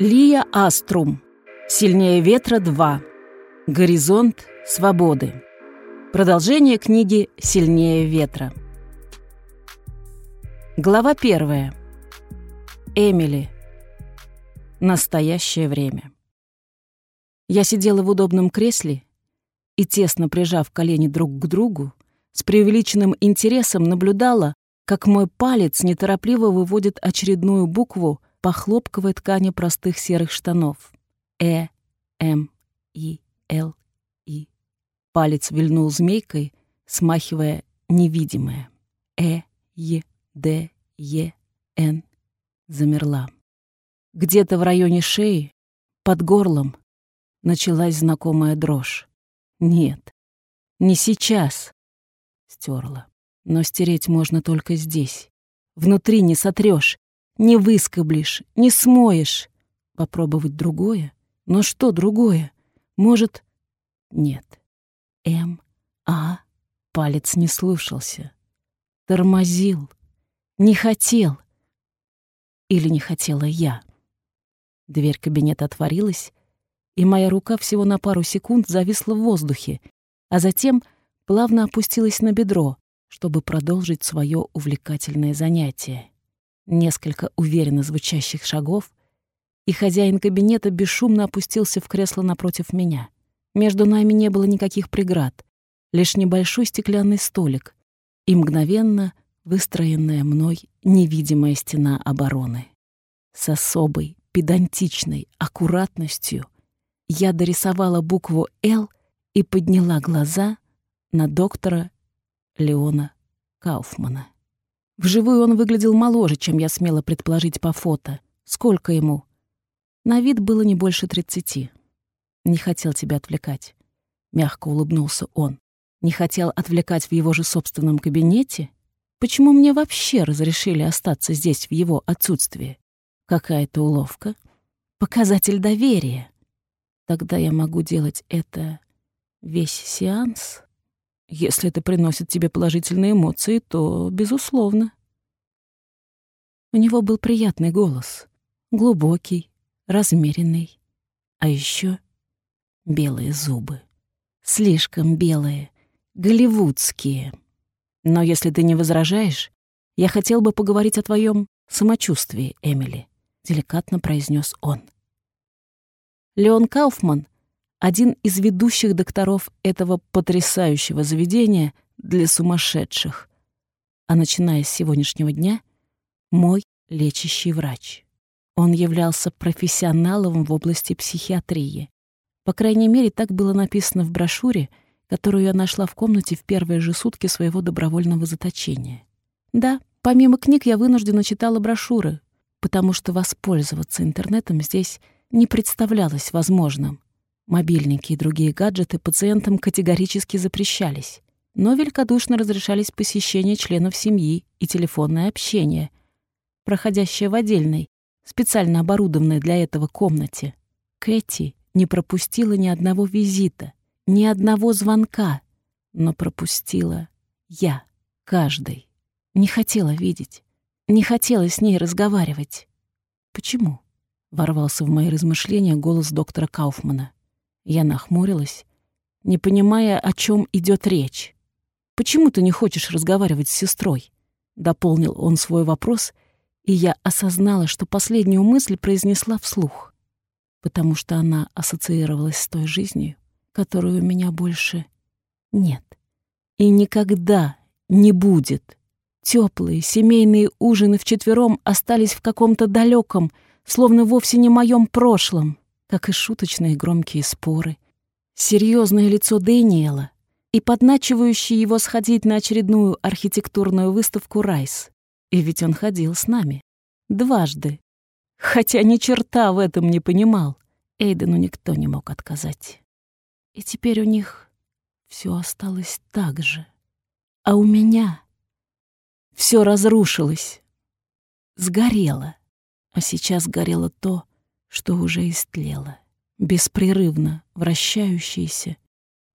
Лия Аструм. Сильнее ветра 2. Горизонт свободы. Продолжение книги «Сильнее ветра». Глава первая. Эмили. Настоящее время. Я сидела в удобном кресле и, тесно прижав колени друг к другу, с преувеличенным интересом наблюдала, как мой палец неторопливо выводит очередную букву по хлопковой ткани простых серых штанов. Э, М, И, Л, И. Палец вильнул змейкой, смахивая невидимое. Э, Е, Д, Е, Н. Замерла. Где-то в районе шеи, под горлом, началась знакомая дрожь. Нет, не сейчас. Стерла. Но стереть можно только здесь. Внутри не сотрешь, не выскоблишь, не смоешь. Попробовать другое? Но что другое? Может... Нет. М. А. Палец не слушался. Тормозил. Не хотел. Или не хотела я. Дверь кабинета отворилась, и моя рука всего на пару секунд зависла в воздухе, а затем плавно опустилась на бедро, чтобы продолжить свое увлекательное занятие. Несколько уверенно звучащих шагов, и хозяин кабинета бесшумно опустился в кресло напротив меня. Между нами не было никаких преград, лишь небольшой стеклянный столик и мгновенно выстроенная мной невидимая стена обороны. С особой, педантичной аккуратностью я дорисовала букву «Л» и подняла глаза на доктора Леона Кауфмана. Вживую он выглядел моложе, чем я смела предположить по фото. Сколько ему? На вид было не больше тридцати. Не хотел тебя отвлекать. Мягко улыбнулся он. Не хотел отвлекать в его же собственном кабинете? Почему мне вообще разрешили остаться здесь в его отсутствии? Какая-то уловка? Показатель доверия. Тогда я могу делать это весь сеанс? Если это приносит тебе положительные эмоции, то безусловно. У него был приятный голос, глубокий, размеренный, а еще белые зубы. Слишком белые, голливудские. Но если ты не возражаешь, я хотел бы поговорить о твоем самочувствии, Эмили, деликатно произнес он. Леон Кауфман один из ведущих докторов этого потрясающего заведения для сумасшедших, а начиная с сегодняшнего дня — мой лечащий врач. Он являлся профессионалом в области психиатрии. По крайней мере, так было написано в брошюре, которую я нашла в комнате в первые же сутки своего добровольного заточения. Да, помимо книг я вынуждена читала брошюры, потому что воспользоваться интернетом здесь не представлялось возможным. Мобильники и другие гаджеты пациентам категорически запрещались, но великодушно разрешались посещение членов семьи и телефонное общение, проходящее в отдельной, специально оборудованной для этого комнате. Кэти не пропустила ни одного визита, ни одного звонка, но пропустила я, каждый. Не хотела видеть, не хотела с ней разговаривать. Почему? Ворвался в мои размышления голос доктора Кауфмана. Я нахмурилась, не понимая, о чем идет речь. «Почему ты не хочешь разговаривать с сестрой?» Дополнил он свой вопрос, и я осознала, что последнюю мысль произнесла вслух, потому что она ассоциировалась с той жизнью, которой у меня больше нет и никогда не будет. Теплые семейные ужины вчетвером остались в каком-то далеком, словно вовсе не моем прошлом как и шуточные громкие споры, серьезное лицо Дэниела и подначивающий его сходить на очередную архитектурную выставку «Райс». И ведь он ходил с нами. Дважды. Хотя ни черта в этом не понимал. Эйдену никто не мог отказать. И теперь у них все осталось так же. А у меня все разрушилось, сгорело. А сейчас горело то, что уже истлело, беспрерывно вращающееся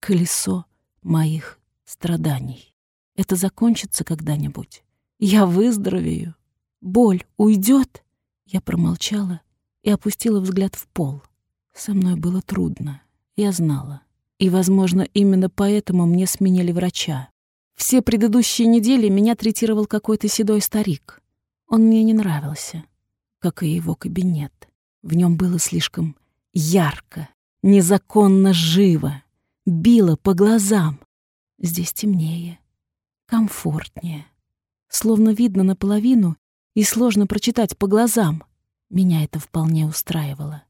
колесо моих страданий. Это закончится когда-нибудь. Я выздоровею. Боль уйдет. Я промолчала и опустила взгляд в пол. Со мной было трудно, я знала. И, возможно, именно поэтому мне сменили врача. Все предыдущие недели меня третировал какой-то седой старик. Он мне не нравился, как и его кабинет. В нем было слишком ярко, незаконно живо, било по глазам. Здесь темнее, комфортнее. Словно видно наполовину и сложно прочитать по глазам. Меня это вполне устраивало.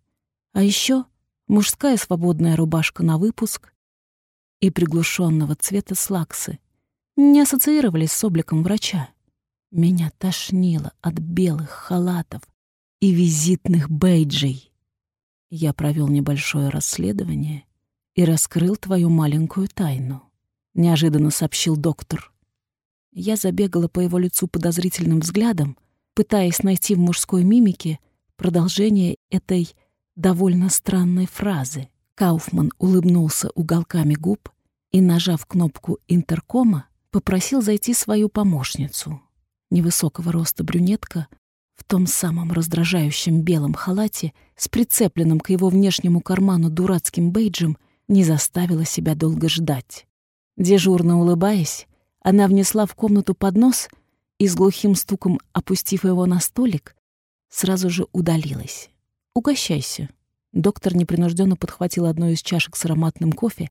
А еще мужская свободная рубашка на выпуск и приглушенного цвета слаксы не ассоциировались с обликом врача. Меня тошнило от белых халатов и визитных бейджей. Я провел небольшое расследование и раскрыл твою маленькую тайну, неожиданно сообщил доктор. Я забегала по его лицу подозрительным взглядом, пытаясь найти в мужской мимике продолжение этой довольно странной фразы. Кауфман улыбнулся уголками губ и, нажав кнопку интеркома, попросил зайти свою помощницу. Невысокого роста брюнетка в том самом раздражающем белом халате с прицепленным к его внешнему карману дурацким бейджем не заставила себя долго ждать. Дежурно улыбаясь, она внесла в комнату поднос и с глухим стуком, опустив его на столик, сразу же удалилась. «Угощайся». Доктор непринужденно подхватил одну из чашек с ароматным кофе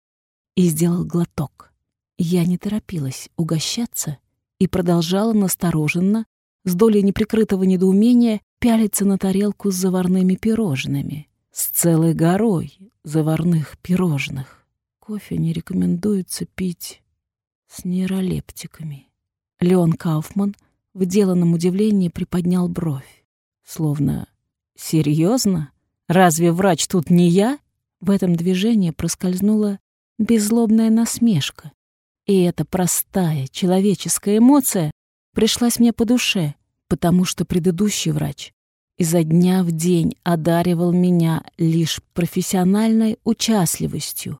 и сделал глоток. Я не торопилась угощаться и продолжала настороженно, с долей неприкрытого недоумения, пялиться на тарелку с заварными пирожными, с целой горой заварных пирожных. Кофе не рекомендуется пить с нейролептиками. Леон Кауфман в деланном удивлении приподнял бровь, словно «Серьезно? Разве врач тут не я?» В этом движении проскользнула беззлобная насмешка. И эта простая человеческая эмоция пришлась мне по душе, потому что предыдущий врач изо дня в день одаривал меня лишь профессиональной участливостью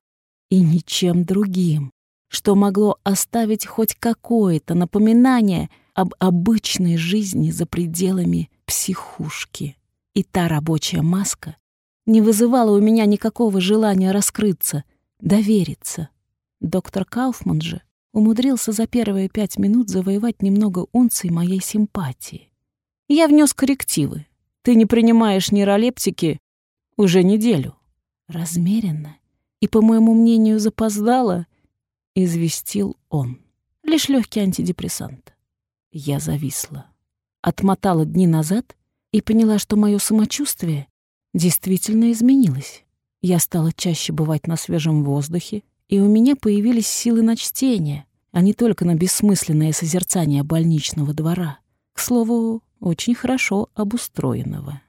и ничем другим, что могло оставить хоть какое-то напоминание об обычной жизни за пределами психушки. И та рабочая маска не вызывала у меня никакого желания раскрыться, довериться. Доктор Кауфман же умудрился за первые пять минут завоевать немного унций моей симпатии. Я внес коррективы. Ты не принимаешь нейролептики уже неделю. Размеренно и, по моему мнению, запоздало, известил он. Лишь легкий антидепрессант. Я зависла. Отмотала дни назад и поняла, что мое самочувствие действительно изменилось. Я стала чаще бывать на свежем воздухе, и у меня появились силы на чтение, а не только на бессмысленное созерцание больничного двора. К слову, очень хорошо обустроенного.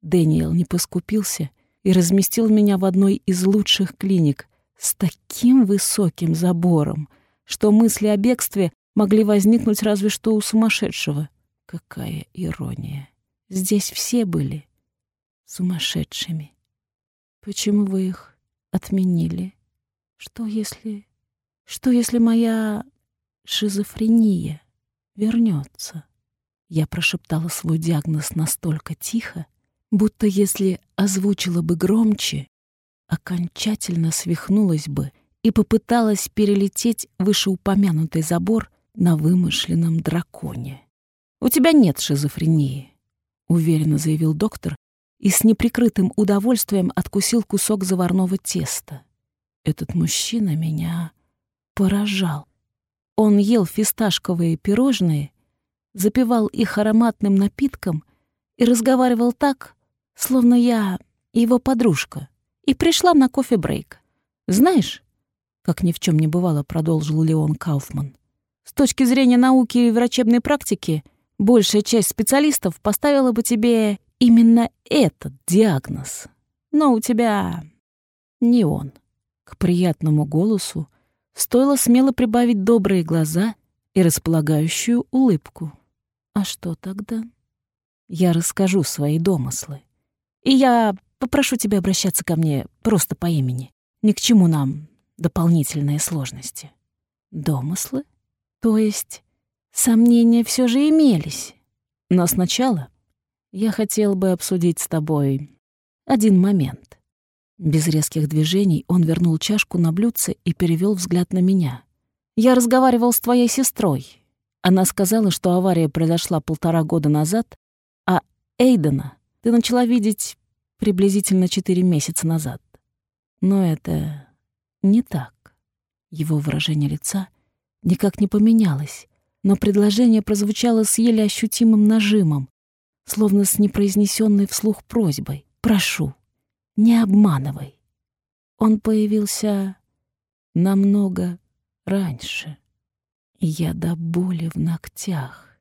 Дэниел не поскупился и разместил меня в одной из лучших клиник с таким высоким забором, что мысли о бегстве могли возникнуть разве что у сумасшедшего. Какая ирония. Здесь все были сумасшедшими. Почему вы их отменили? Что если... Что если моя шизофрения вернется? Я прошептала свой диагноз настолько тихо, будто если озвучила бы громче, окончательно свихнулась бы и попыталась перелететь вышеупомянутый забор на вымышленном драконе. «У тебя нет шизофрении», — уверенно заявил доктор и с неприкрытым удовольствием откусил кусок заварного теста. Этот мужчина меня поражал. Он ел фисташковые пирожные, запивал их ароматным напитком и разговаривал так, словно я его подружка, и пришла на кофе-брейк. «Знаешь, как ни в чем не бывало», — продолжил Леон Кауфман, «с точки зрения науки и врачебной практики, большая часть специалистов поставила бы тебе именно этот диагноз. Но у тебя не он». К приятному голосу стоило смело прибавить добрые глаза и располагающую улыбку. А что тогда? Я расскажу свои домыслы. И я попрошу тебя обращаться ко мне просто по имени. Ни к чему нам дополнительные сложности. Домыслы? То есть сомнения все же имелись. Но сначала я хотел бы обсудить с тобой Один момент. Без резких движений он вернул чашку на блюдце и перевел взгляд на меня. «Я разговаривал с твоей сестрой. Она сказала, что авария произошла полтора года назад, а Эйдена ты начала видеть приблизительно четыре месяца назад. Но это не так. Его выражение лица никак не поменялось, но предложение прозвучало с еле ощутимым нажимом, словно с непроизнесенной вслух просьбой. «Прошу, не обманывай». Он появился намного раньше. Я до боли в ногтях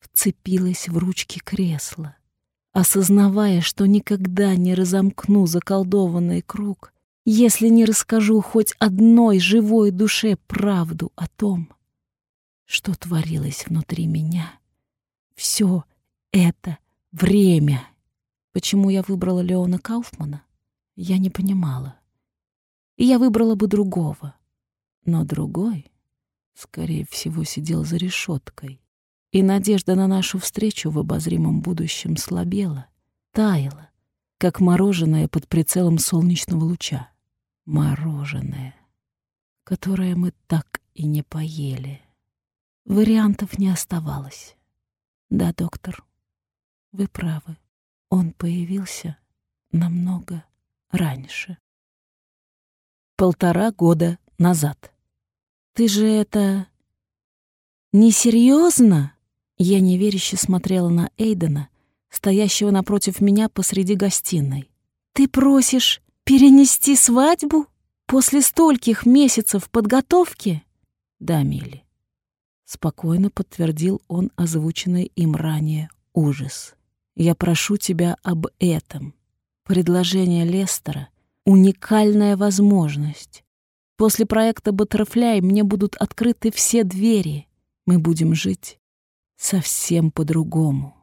вцепилась в ручки кресла, осознавая, что никогда не разомкну заколдованный круг, если не расскажу хоть одной живой душе правду о том, что творилось внутри меня. Все это время. Почему я выбрала Леона Кауфмана, я не понимала. И я выбрала бы другого. Но другой, скорее всего, сидел за решеткой. И надежда на нашу встречу в обозримом будущем слабела, таяла, как мороженое под прицелом солнечного луча. Мороженое, которое мы так и не поели. Вариантов не оставалось. Да, доктор, вы правы. Он появился намного раньше. Полтора года назад. Ты же это... Несерьезно? Я неверяще смотрела на Эйдена, стоящего напротив меня посреди гостиной. Ты просишь перенести свадьбу после стольких месяцев подготовки? Да, Милли. Спокойно подтвердил он озвученный им ранее ужас. «Я прошу тебя об этом. Предложение Лестера — уникальная возможность. После проекта «Баттерфляй» мне будут открыты все двери. Мы будем жить совсем по-другому».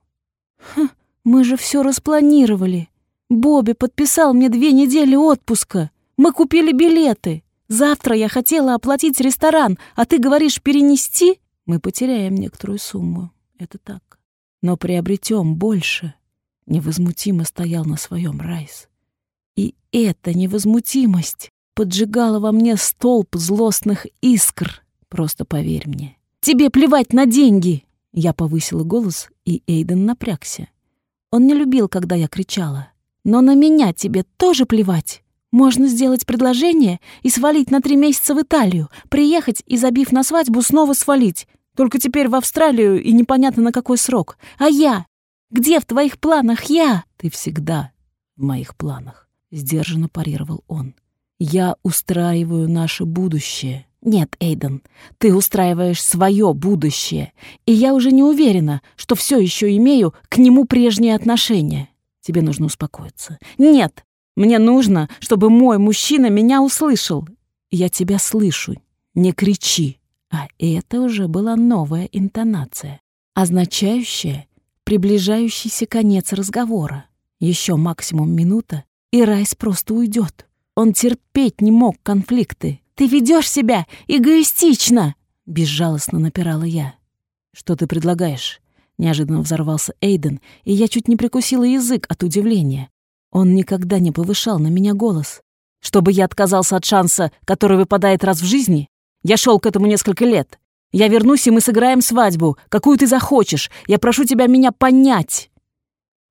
«Хм, мы же все распланировали. Бобби подписал мне две недели отпуска. Мы купили билеты. Завтра я хотела оплатить ресторан, а ты говоришь перенести?» Мы потеряем некоторую сумму, это так. Но приобретем больше. Невозмутимо стоял на своем Райс. И эта невозмутимость поджигала во мне столб злостных искр. Просто поверь мне. «Тебе плевать на деньги!» Я повысила голос, и Эйден напрягся. Он не любил, когда я кричала. «Но на меня тебе тоже плевать!» Можно сделать предложение и свалить на три месяца в Италию, приехать и, забив на свадьбу, снова свалить. Только теперь в Австралию и непонятно на какой срок. А я? Где в твоих планах я? Ты всегда в моих планах, — сдержанно парировал он. Я устраиваю наше будущее. Нет, Эйден, ты устраиваешь свое будущее, и я уже не уверена, что все еще имею к нему прежние отношения. Тебе нужно успокоиться. Нет, мне нужно, чтобы мой мужчина меня услышал. Я тебя слышу. Не кричи. А это уже была новая интонация, означающая приближающийся конец разговора. Еще максимум минута, и Райс просто уйдет. Он терпеть не мог конфликты. «Ты ведешь себя эгоистично!» — безжалостно напирала я. «Что ты предлагаешь?» Неожиданно взорвался Эйден, и я чуть не прикусила язык от удивления. Он никогда не повышал на меня голос. «Чтобы я отказался от шанса, который выпадает раз в жизни? Я шел к этому несколько лет. Я вернусь, и мы сыграем свадьбу, какую ты захочешь. Я прошу тебя меня понять.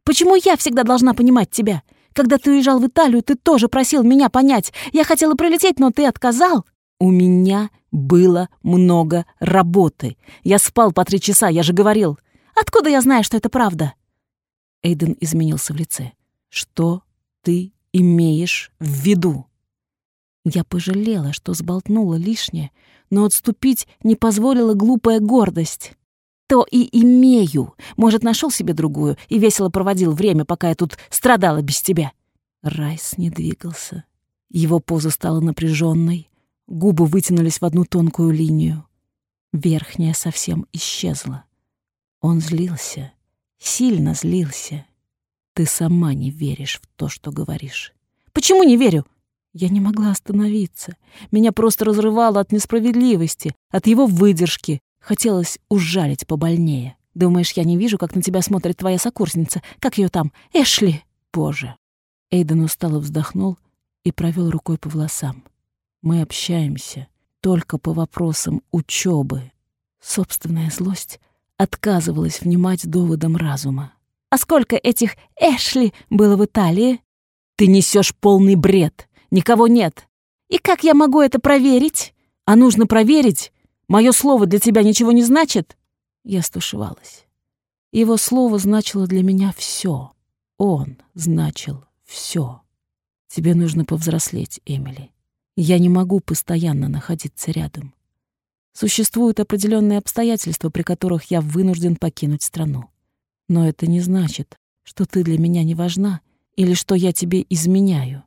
Почему я всегда должна понимать тебя? Когда ты уезжал в Италию, ты тоже просил меня понять. Я хотела прилететь, но ты отказал. У меня было много работы. Я спал по три часа, я же говорил. Откуда я знаю, что это правда? Эйден изменился в лице. Что ты имеешь в виду? Я пожалела, что сболтнула лишнее, но отступить не позволила глупая гордость. То и имею. Может, нашел себе другую и весело проводил время, пока я тут страдала без тебя. Райс не двигался. Его поза стала напряженной, губы вытянулись в одну тонкую линию. Верхняя совсем исчезла. Он злился, сильно злился. Ты сама не веришь в то, что говоришь. Почему не верю? Я не могла остановиться. Меня просто разрывало от несправедливости, от его выдержки. Хотелось ужалить побольнее. Думаешь, я не вижу, как на тебя смотрит твоя сокурсница? Как ее там? Эшли? Боже. Эйден устало вздохнул и провел рукой по волосам. Мы общаемся только по вопросам учебы. Собственная злость отказывалась внимать доводам разума. «А сколько этих Эшли было в Италии?» «Ты несешь полный бред. Никого нет. И как я могу это проверить? А нужно проверить? Мое слово для тебя ничего не значит?» Я стушевалась. Его слово значило для меня все. Он значил все. Тебе нужно повзрослеть, Эмили. Я не могу постоянно находиться рядом. Существуют определенные обстоятельства, при которых я вынужден покинуть страну. Но это не значит, что ты для меня не важна или что я тебе изменяю.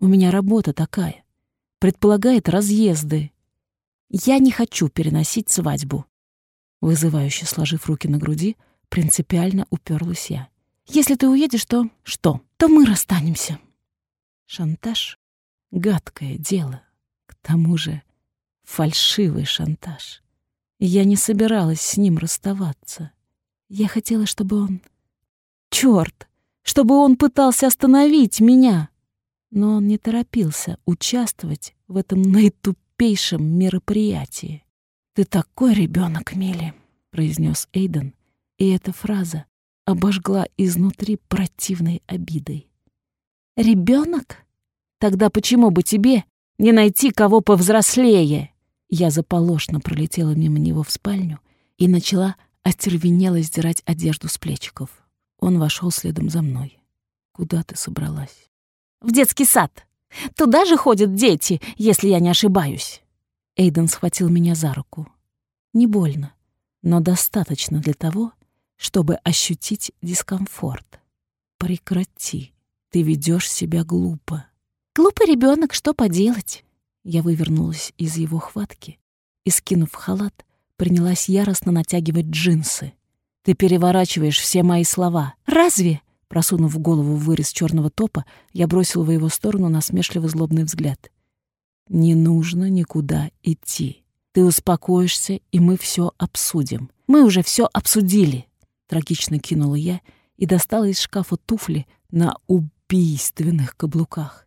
У меня работа такая. Предполагает разъезды. Я не хочу переносить свадьбу. Вызывающе сложив руки на груди, принципиально уперлась я. Если ты уедешь, то что? То мы расстанемся. Шантаж — гадкое дело. К тому же фальшивый шантаж. Я не собиралась с ним расставаться. Я хотела, чтобы он... Чёрт! Чтобы он пытался остановить меня. Но он не торопился участвовать в этом наитупейшем мероприятии. «Ты такой ребенок, Милли», — произнес Эйден, и эта фраза обожгла изнутри противной обидой. «Ребенок? Тогда почему бы тебе не найти кого повзрослее?» Я заполошно пролетела мимо него в спальню и начала остервенело сдирать одежду с плечиков. Он вошел следом за мной. «Куда ты собралась?» «В детский сад. Туда же ходят дети, если я не ошибаюсь». Эйден схватил меня за руку. Не больно, но достаточно для того, чтобы ощутить дискомфорт. «Прекрати. Ты ведешь себя глупо». «Глупый ребенок, что поделать?» Я вывернулась из его хватки и, скинув халат, принялась яростно натягивать джинсы. «Ты переворачиваешь все мои слова. Разве?» Просунув голову в вырез черного топа, я бросил в его сторону насмешливо злобный взгляд. «Не нужно никуда идти. Ты успокоишься, и мы все обсудим. Мы уже все обсудили!» Трагично кинула я и достала из шкафа туфли на убийственных каблуках.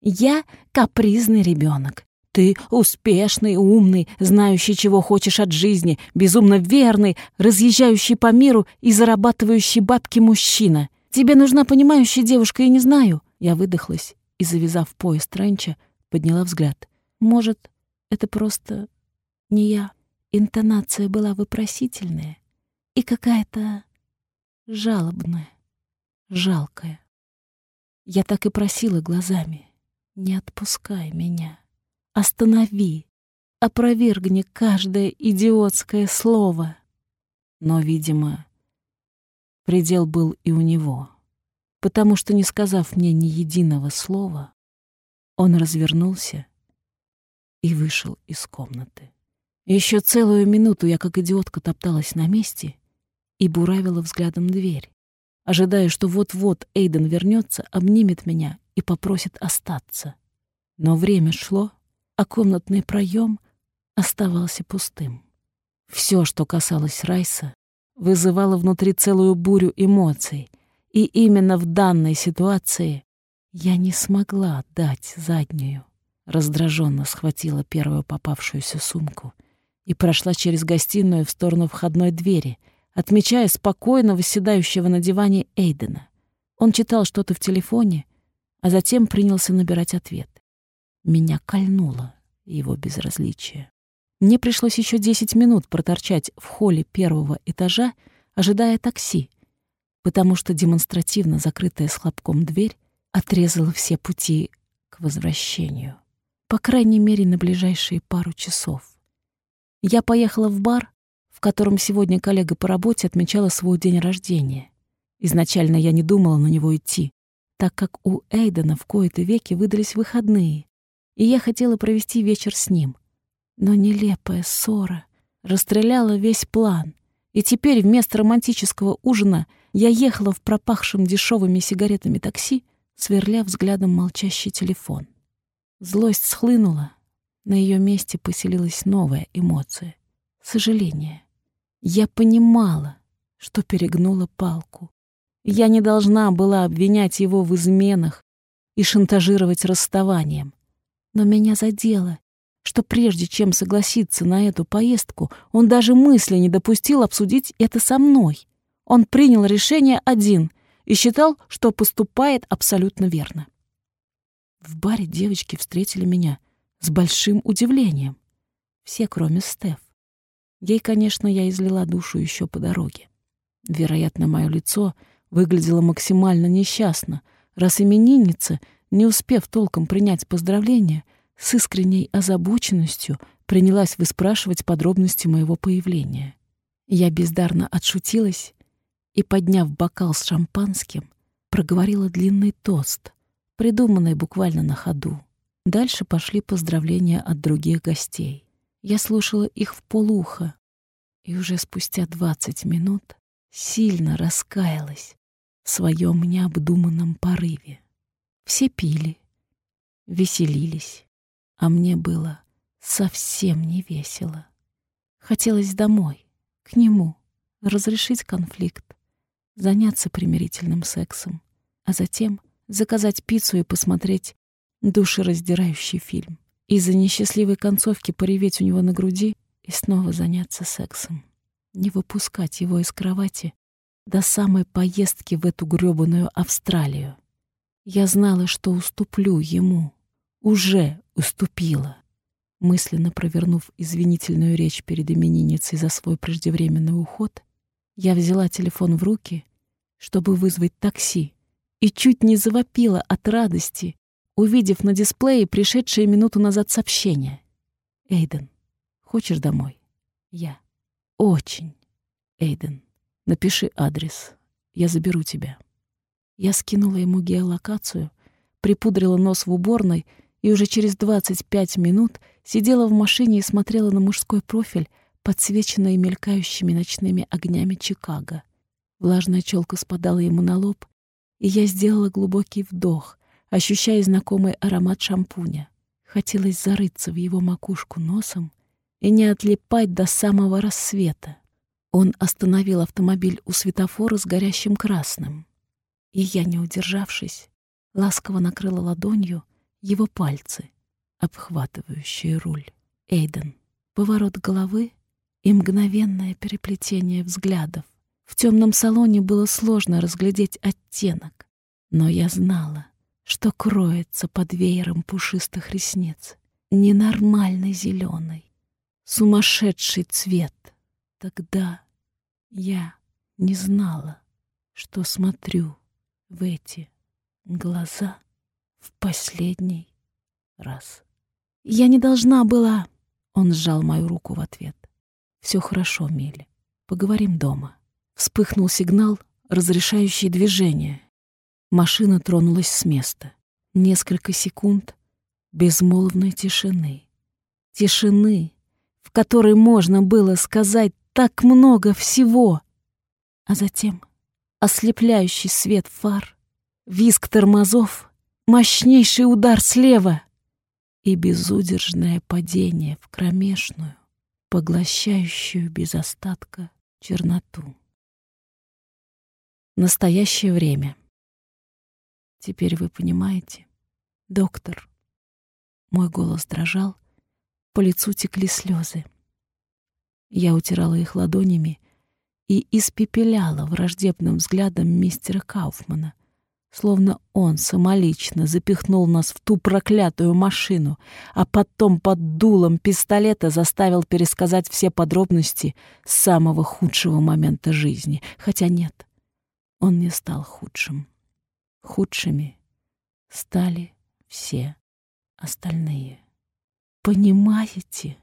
«Я капризный ребенок. Ты успешный, умный, знающий, чего хочешь от жизни, безумно верный, разъезжающий по миру и зарабатывающий бабки мужчина. Тебе нужна понимающая девушка, я не знаю». Я выдохлась и, завязав пояс тренча, подняла взгляд. «Может, это просто не я?» Интонация была вопросительная и какая-то жалобная, жалкая. Я так и просила глазами. «Не отпускай меня». Останови, опровергни каждое идиотское слово. Но, видимо, предел был и у него, потому что, не сказав мне ни единого слова, он развернулся и вышел из комнаты. Еще целую минуту я, как идиотка, топталась на месте и буравила взглядом дверь, ожидая, что вот-вот Эйден вернется, обнимет меня и попросит остаться. Но время шло, а комнатный проем оставался пустым. Все, что касалось Райса, вызывало внутри целую бурю эмоций, и именно в данной ситуации я не смогла дать заднюю. Раздраженно схватила первую попавшуюся сумку и прошла через гостиную в сторону входной двери, отмечая спокойно восседающего на диване Эйдена. Он читал что-то в телефоне, а затем принялся набирать ответ. Меня кольнуло его безразличие. Мне пришлось еще десять минут проторчать в холле первого этажа, ожидая такси, потому что демонстративно закрытая с хлопком дверь отрезала все пути к возвращению. По крайней мере, на ближайшие пару часов. Я поехала в бар, в котором сегодня коллега по работе отмечала свой день рождения. Изначально я не думала на него идти, так как у Эйдена в кои-то веки выдались выходные, и я хотела провести вечер с ним. Но нелепая ссора расстреляла весь план, и теперь вместо романтического ужина я ехала в пропахшем дешевыми сигаретами такси, сверля взглядом молчащий телефон. Злость схлынула, на ее месте поселилась новая эмоция — сожаление. Я понимала, что перегнула палку. Я не должна была обвинять его в изменах и шантажировать расставанием. Но меня задело, что прежде чем согласиться на эту поездку, он даже мысли не допустил обсудить это со мной. Он принял решение один и считал, что поступает абсолютно верно. В баре девочки встретили меня с большим удивлением. Все, кроме Стеф. Ей, конечно, я излила душу еще по дороге. Вероятно, мое лицо выглядело максимально несчастно, раз именинница, не успев толком принять поздравления, с искренней озабоченностью принялась выспрашивать подробности моего появления. Я бездарно отшутилась и, подняв бокал с шампанским, проговорила длинный тост, придуманный буквально на ходу. Дальше пошли поздравления от других гостей. Я слушала их в полухо, и уже спустя двадцать минут сильно раскаялась в своем необдуманном порыве. Все пили, веселились, а мне было совсем не весело. Хотелось домой, к нему, разрешить конфликт, заняться примирительным сексом, а затем заказать пиццу и посмотреть душераздирающий фильм. Из-за несчастливой концовки пореветь у него на груди и снова заняться сексом. Не выпускать его из кровати до самой поездки в эту грёбаную Австралию. Я знала, что уступлю ему. Уже уступила. Мысленно провернув извинительную речь перед именинницей за свой преждевременный уход, я взяла телефон в руки, чтобы вызвать такси, и чуть не завопила от радости, увидев на дисплее пришедшее минуту назад сообщение. «Эйден, хочешь домой?» «Я». «Очень, Эйден. Напиши адрес. Я заберу тебя». Я скинула ему геолокацию, припудрила нос в уборной и уже через 25 минут сидела в машине и смотрела на мужской профиль, подсвеченный мелькающими ночными огнями Чикаго. Влажная челка спадала ему на лоб, и я сделала глубокий вдох, ощущая знакомый аромат шампуня. Хотелось зарыться в его макушку носом и не отлипать до самого рассвета. Он остановил автомобиль у светофора с горящим красным. И я, не удержавшись, ласково накрыла ладонью его пальцы, обхватывающие руль. Эйден. Поворот головы и мгновенное переплетение взглядов. В темном салоне было сложно разглядеть оттенок, но я знала, что кроется под веером пушистых ресниц. Ненормальный зеленый, сумасшедший цвет. Тогда я не знала, что смотрю в эти глаза в последний раз. Я не должна была... Он сжал мою руку в ответ. Все хорошо, Милли. Поговорим дома. Вспыхнул сигнал, разрешающий движение. Машина тронулась с места. Несколько секунд безмолвной тишины. Тишины, в которой можно было сказать так много всего. А затем ослепляющий свет фар, визг тормозов, мощнейший удар слева и безудержное падение в кромешную, поглощающую без остатка черноту. Настоящее время — Теперь вы понимаете, доктор. Мой голос дрожал, по лицу текли слезы. Я утирала их ладонями и испепеляла враждебным взглядом мистера Кауфмана, словно он самолично запихнул нас в ту проклятую машину, а потом под дулом пистолета заставил пересказать все подробности самого худшего момента жизни. Хотя нет, он не стал худшим. Худшими стали все остальные. Понимаете?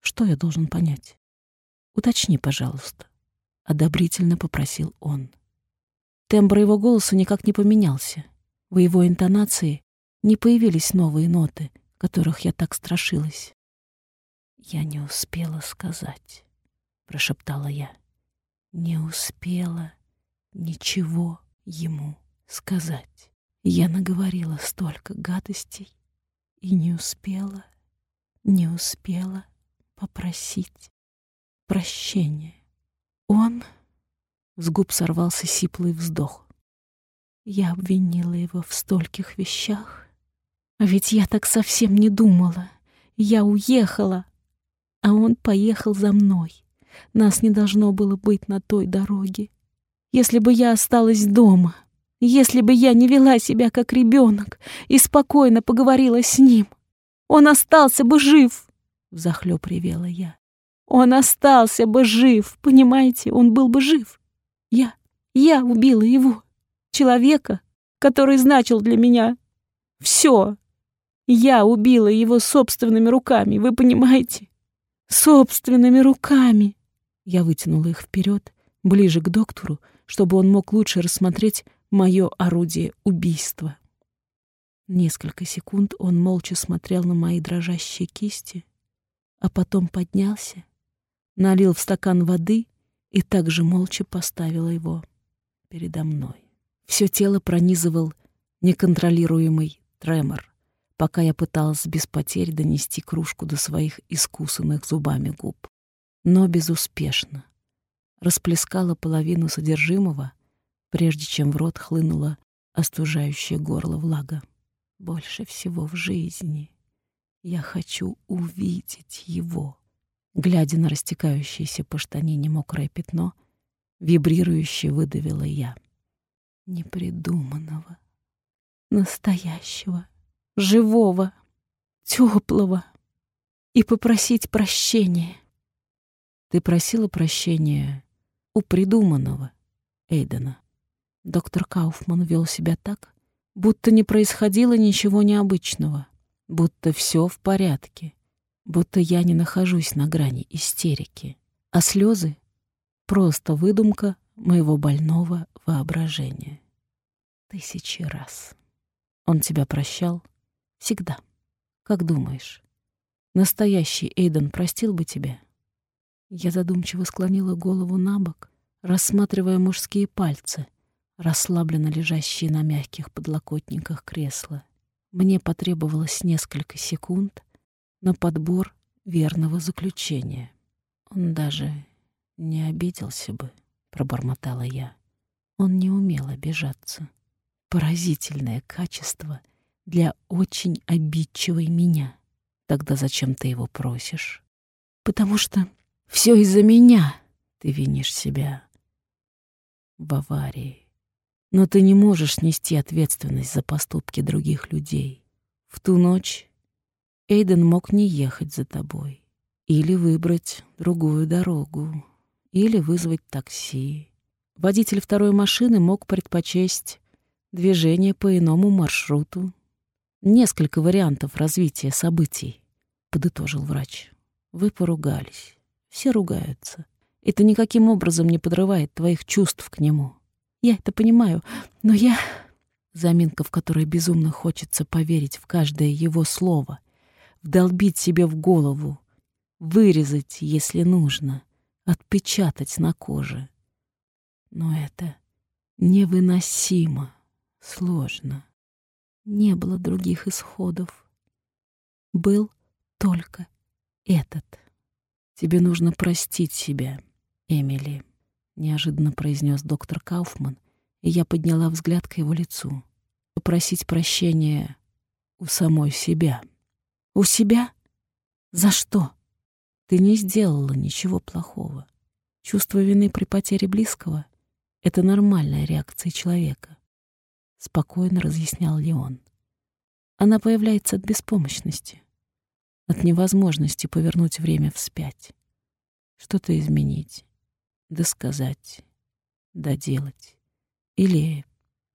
Что я должен понять? Уточни, пожалуйста. Одобрительно попросил он. Тембр его голоса никак не поменялся. В его интонации не появились новые ноты, которых я так страшилась. «Я не успела сказать», — прошептала я. «Не успела ничего ему сказать. Я наговорила столько гадостей и не успела, не успела попросить прощения. Он... С губ сорвался сиплый вздох. Я обвинила его в стольких вещах. А ведь я так совсем не думала. Я уехала, а он поехал за мной. Нас не должно было быть на той дороге. Если бы я осталась дома, если бы я не вела себя как ребенок и спокойно поговорила с ним, он остался бы жив, — взахлёб ревела я. Он остался бы жив, понимаете, он был бы жив. Я, я убила его, человека, который значил для меня все. Я убила его собственными руками, вы понимаете? Собственными руками. Я вытянула их вперед, ближе к доктору, чтобы он мог лучше рассмотреть мое орудие убийства. Несколько секунд он молча смотрел на мои дрожащие кисти, а потом поднялся, налил в стакан воды и также молча поставил его передо мной. Все тело пронизывал неконтролируемый тремор, пока я пыталась без потерь донести кружку до своих искусанных зубами губ. Но безуспешно. Расплескала половину содержимого, прежде чем в рот хлынула остужающее горло влага. Больше всего в жизни я хочу увидеть его. Глядя на растекающееся по штанине мокрое пятно, вибрирующе выдавила я. Непридуманного, настоящего, живого, теплого и попросить прощения. Ты просила прощения у придуманного Эйдена. Доктор Кауфман вел себя так, будто не происходило ничего необычного, будто все в порядке, будто я не нахожусь на грани истерики, а слезы — просто выдумка моего больного воображения. Тысячи раз. Он тебя прощал? Всегда. Как думаешь, настоящий Эйден простил бы тебя? Я задумчиво склонила голову на бок, рассматривая мужские пальцы — расслабленно лежащие на мягких подлокотниках кресла. Мне потребовалось несколько секунд на подбор верного заключения. Он даже не обиделся бы, пробормотала я. Он не умел обижаться. Поразительное качество для очень обидчивой меня. Тогда зачем ты его просишь? Потому что все из-за меня ты винишь себя в аварии. Но ты не можешь нести ответственность за поступки других людей. В ту ночь Эйден мог не ехать за тобой. Или выбрать другую дорогу. Или вызвать такси. Водитель второй машины мог предпочесть движение по иному маршруту. Несколько вариантов развития событий, подытожил врач. Вы поругались. Все ругаются. Это никаким образом не подрывает твоих чувств к нему. Я это понимаю, но я... Заминка, в которой безумно хочется поверить в каждое его слово, вдолбить себе в голову, вырезать, если нужно, отпечатать на коже. Но это невыносимо, сложно. Не было других исходов. Был только этот. Тебе нужно простить себя, Эмили неожиданно произнес доктор Кауфман, и я подняла взгляд к его лицу. Попросить прощения у самой себя. У себя? За что? Ты не сделала ничего плохого. Чувство вины при потере близкого — это нормальная реакция человека. Спокойно разъяснял Леон. Она появляется от беспомощности, от невозможности повернуть время вспять, что-то изменить досказать, доделать или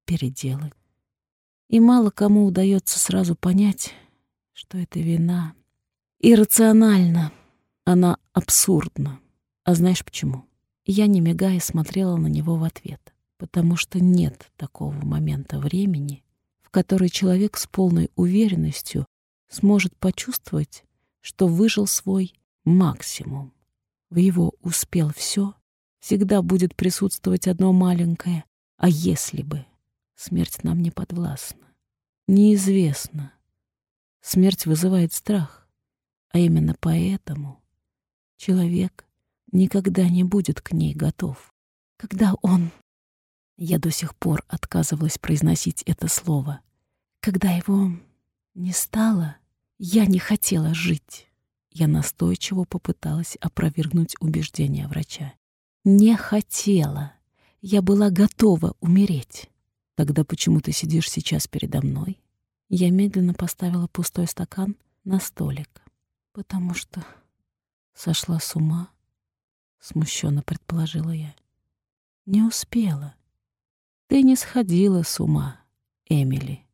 переделать. И мало кому удается сразу понять, что это вина. Иррационально, она абсурдна. А знаешь почему? Я, не мигая, смотрела на него в ответ. Потому что нет такого момента времени, в который человек с полной уверенностью сможет почувствовать, что выжил свой максимум. В его успел все всегда будет присутствовать одно маленькое «а если бы». Смерть нам не подвластна, неизвестна. Смерть вызывает страх, а именно поэтому человек никогда не будет к ней готов. Когда он Я до сих пор отказывалась произносить это слово. Когда его не стало, я не хотела жить. Я настойчиво попыталась опровергнуть убеждения врача. Не хотела. Я была готова умереть. Тогда почему ты сидишь сейчас передо мной? Я медленно поставила пустой стакан на столик, потому что сошла с ума, смущенно предположила я. Не успела. Ты не сходила с ума, Эмили,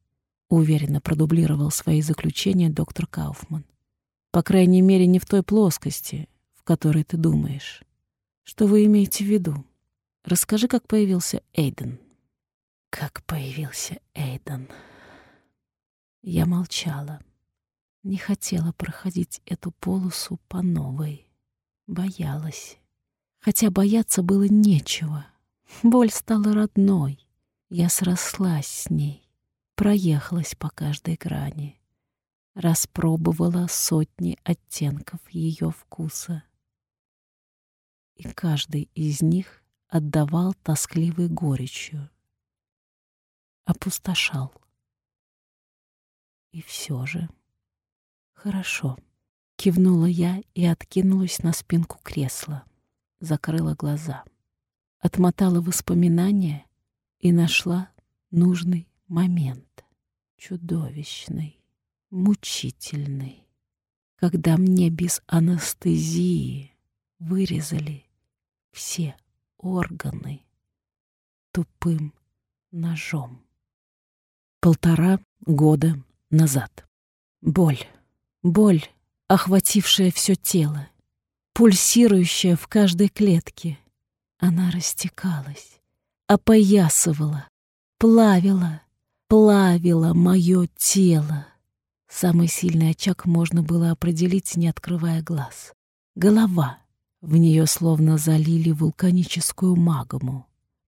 уверенно продублировал свои заключения доктор Кауфман. По крайней мере, не в той плоскости, в которой ты думаешь. Что вы имеете в виду? Расскажи, как появился Эйден. Как появился Эйден. Я молчала. Не хотела проходить эту полосу по новой. Боялась. Хотя бояться было нечего. Боль стала родной. Я срослась с ней. Проехалась по каждой грани распробовала сотни оттенков ее вкуса. И каждый из них отдавал тоскливой горечью, опустошал. И все же хорошо. Кивнула я и откинулась на спинку кресла, закрыла глаза, отмотала воспоминания и нашла нужный момент, чудовищный мучительный, когда мне без анестезии вырезали все органы тупым ножом. Полтора года назад. Боль, боль, охватившая все тело, пульсирующая в каждой клетке. Она растекалась, опоясывала, плавила, плавила мое тело. Самый сильный очаг можно было определить, не открывая глаз. Голова. В нее словно залили вулканическую магму.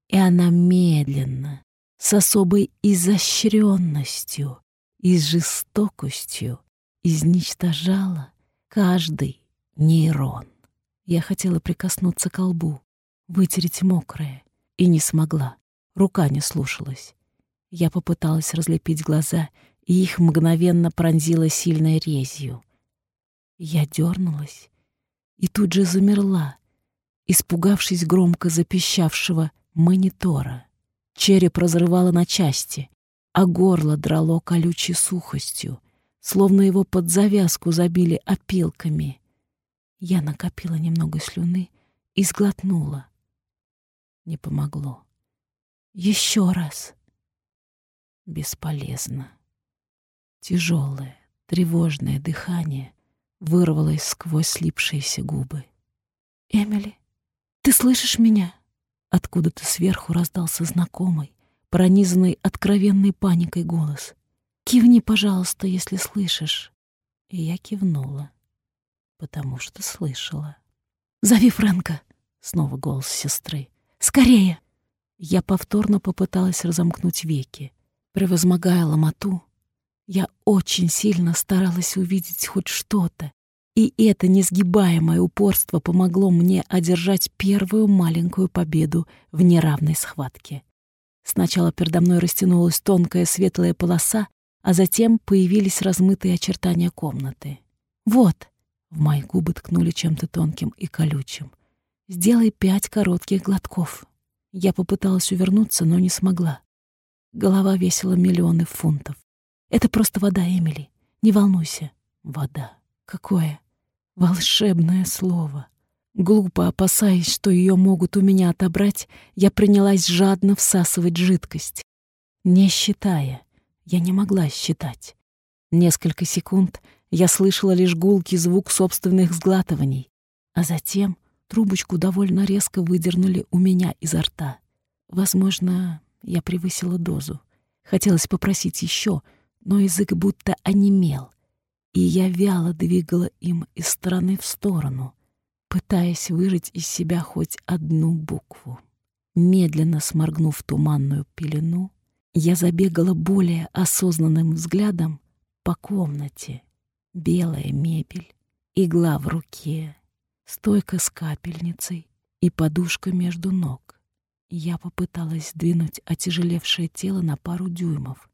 И она медленно, с особой изощренностью и с жестокостью изничтожала каждый нейрон. Я хотела прикоснуться к лбу, вытереть мокрое, и не смогла. Рука не слушалась. Я попыталась разлепить глаза и их мгновенно пронзило сильной резью. Я дернулась и тут же замерла, испугавшись громко запищавшего монитора. Череп разрывало на части, а горло драло колючей сухостью, словно его под завязку забили опилками. Я накопила немного слюны и сглотнула. Не помогло. Еще раз. Бесполезно. Тяжелое, тревожное дыхание вырвалось сквозь слипшиеся губы. «Эмили, ты слышишь меня?» Откуда-то сверху раздался знакомый, пронизанный откровенной паникой голос. «Кивни, пожалуйста, если слышишь». И я кивнула, потому что слышала. «Зови Фрэнка!» — снова голос сестры. «Скорее!» Я повторно попыталась разомкнуть веки. Превозмогая ломоту, я очень сильно старалась увидеть хоть что-то, и это несгибаемое упорство помогло мне одержать первую маленькую победу в неравной схватке. Сначала передо мной растянулась тонкая светлая полоса, а затем появились размытые очертания комнаты. «Вот!» — в мои губы ткнули чем-то тонким и колючим. «Сделай пять коротких глотков». Я попыталась увернуться, но не смогла. Голова весила миллионы фунтов. Это просто вода, Эмили. Не волнуйся. Вода. Какое волшебное слово. Глупо опасаясь, что ее могут у меня отобрать, я принялась жадно всасывать жидкость. Не считая. Я не могла считать. Несколько секунд я слышала лишь гулкий звук собственных сглатываний, а затем трубочку довольно резко выдернули у меня изо рта. Возможно, я превысила дозу. Хотелось попросить еще, но язык будто онемел, и я вяло двигала им из стороны в сторону, пытаясь выжать из себя хоть одну букву. Медленно сморгнув туманную пелену, я забегала более осознанным взглядом по комнате. Белая мебель, игла в руке, стойка с капельницей и подушка между ног. Я попыталась сдвинуть отяжелевшее тело на пару дюймов.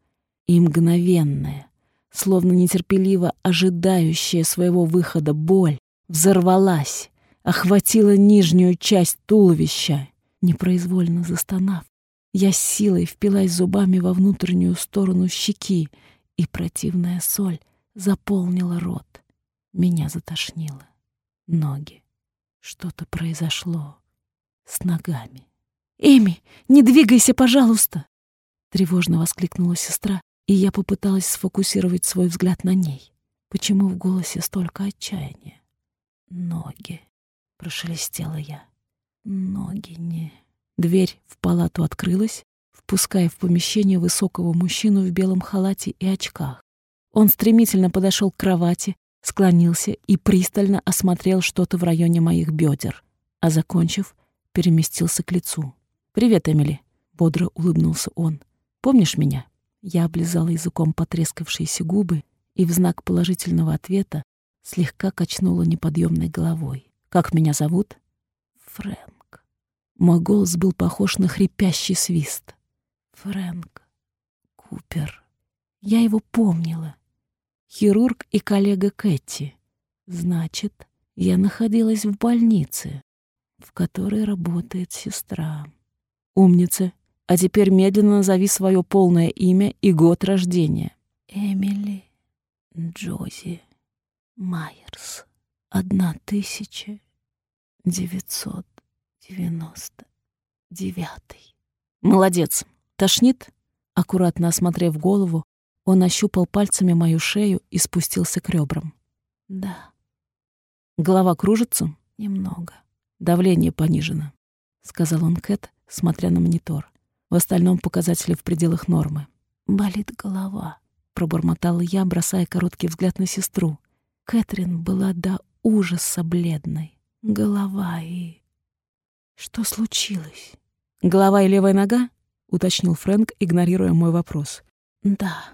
И мгновенная, словно нетерпеливо ожидающая своего выхода боль, взорвалась, охватила нижнюю часть туловища. Непроизвольно застонав, я силой впилась зубами во внутреннюю сторону щеки, и противная соль заполнила рот. Меня затошнило. Ноги. Что-то произошло с ногами. «Эми, не двигайся, пожалуйста!» Тревожно воскликнула сестра, и я попыталась сфокусировать свой взгляд на ней. Почему в голосе столько отчаяния? «Ноги», — прошелестела я. «Ноги не...» Дверь в палату открылась, впуская в помещение высокого мужчину в белом халате и очках. Он стремительно подошел к кровати, склонился и пристально осмотрел что-то в районе моих бедер, а, закончив, переместился к лицу. «Привет, Эмили», — бодро улыбнулся он. «Помнишь меня?» Я облизала языком потрескавшиеся губы и в знак положительного ответа слегка качнула неподъемной головой. «Как меня зовут?» «Фрэнк». Мой голос был похож на хрипящий свист. «Фрэнк Купер». Я его помнила. Хирург и коллега Кэти. Значит, я находилась в больнице, в которой работает сестра. Умница. А теперь медленно назови свое полное имя и год рождения. Эмили Джози Майерс. Одна тысяча девятьсот девяносто девятый. Молодец. Тошнит? Аккуратно осмотрев голову, он ощупал пальцами мою шею и спустился к ребрам. Да. Голова кружится? Немного. Давление понижено, сказал он Кэт, смотря на монитор. В остальном показатели в пределах нормы. «Болит голова», — пробормотала я, бросая короткий взгляд на сестру. Кэтрин была до ужаса бледной. Голова и... Что случилось? «Голова и левая нога?» — уточнил Фрэнк, игнорируя мой вопрос. «Да.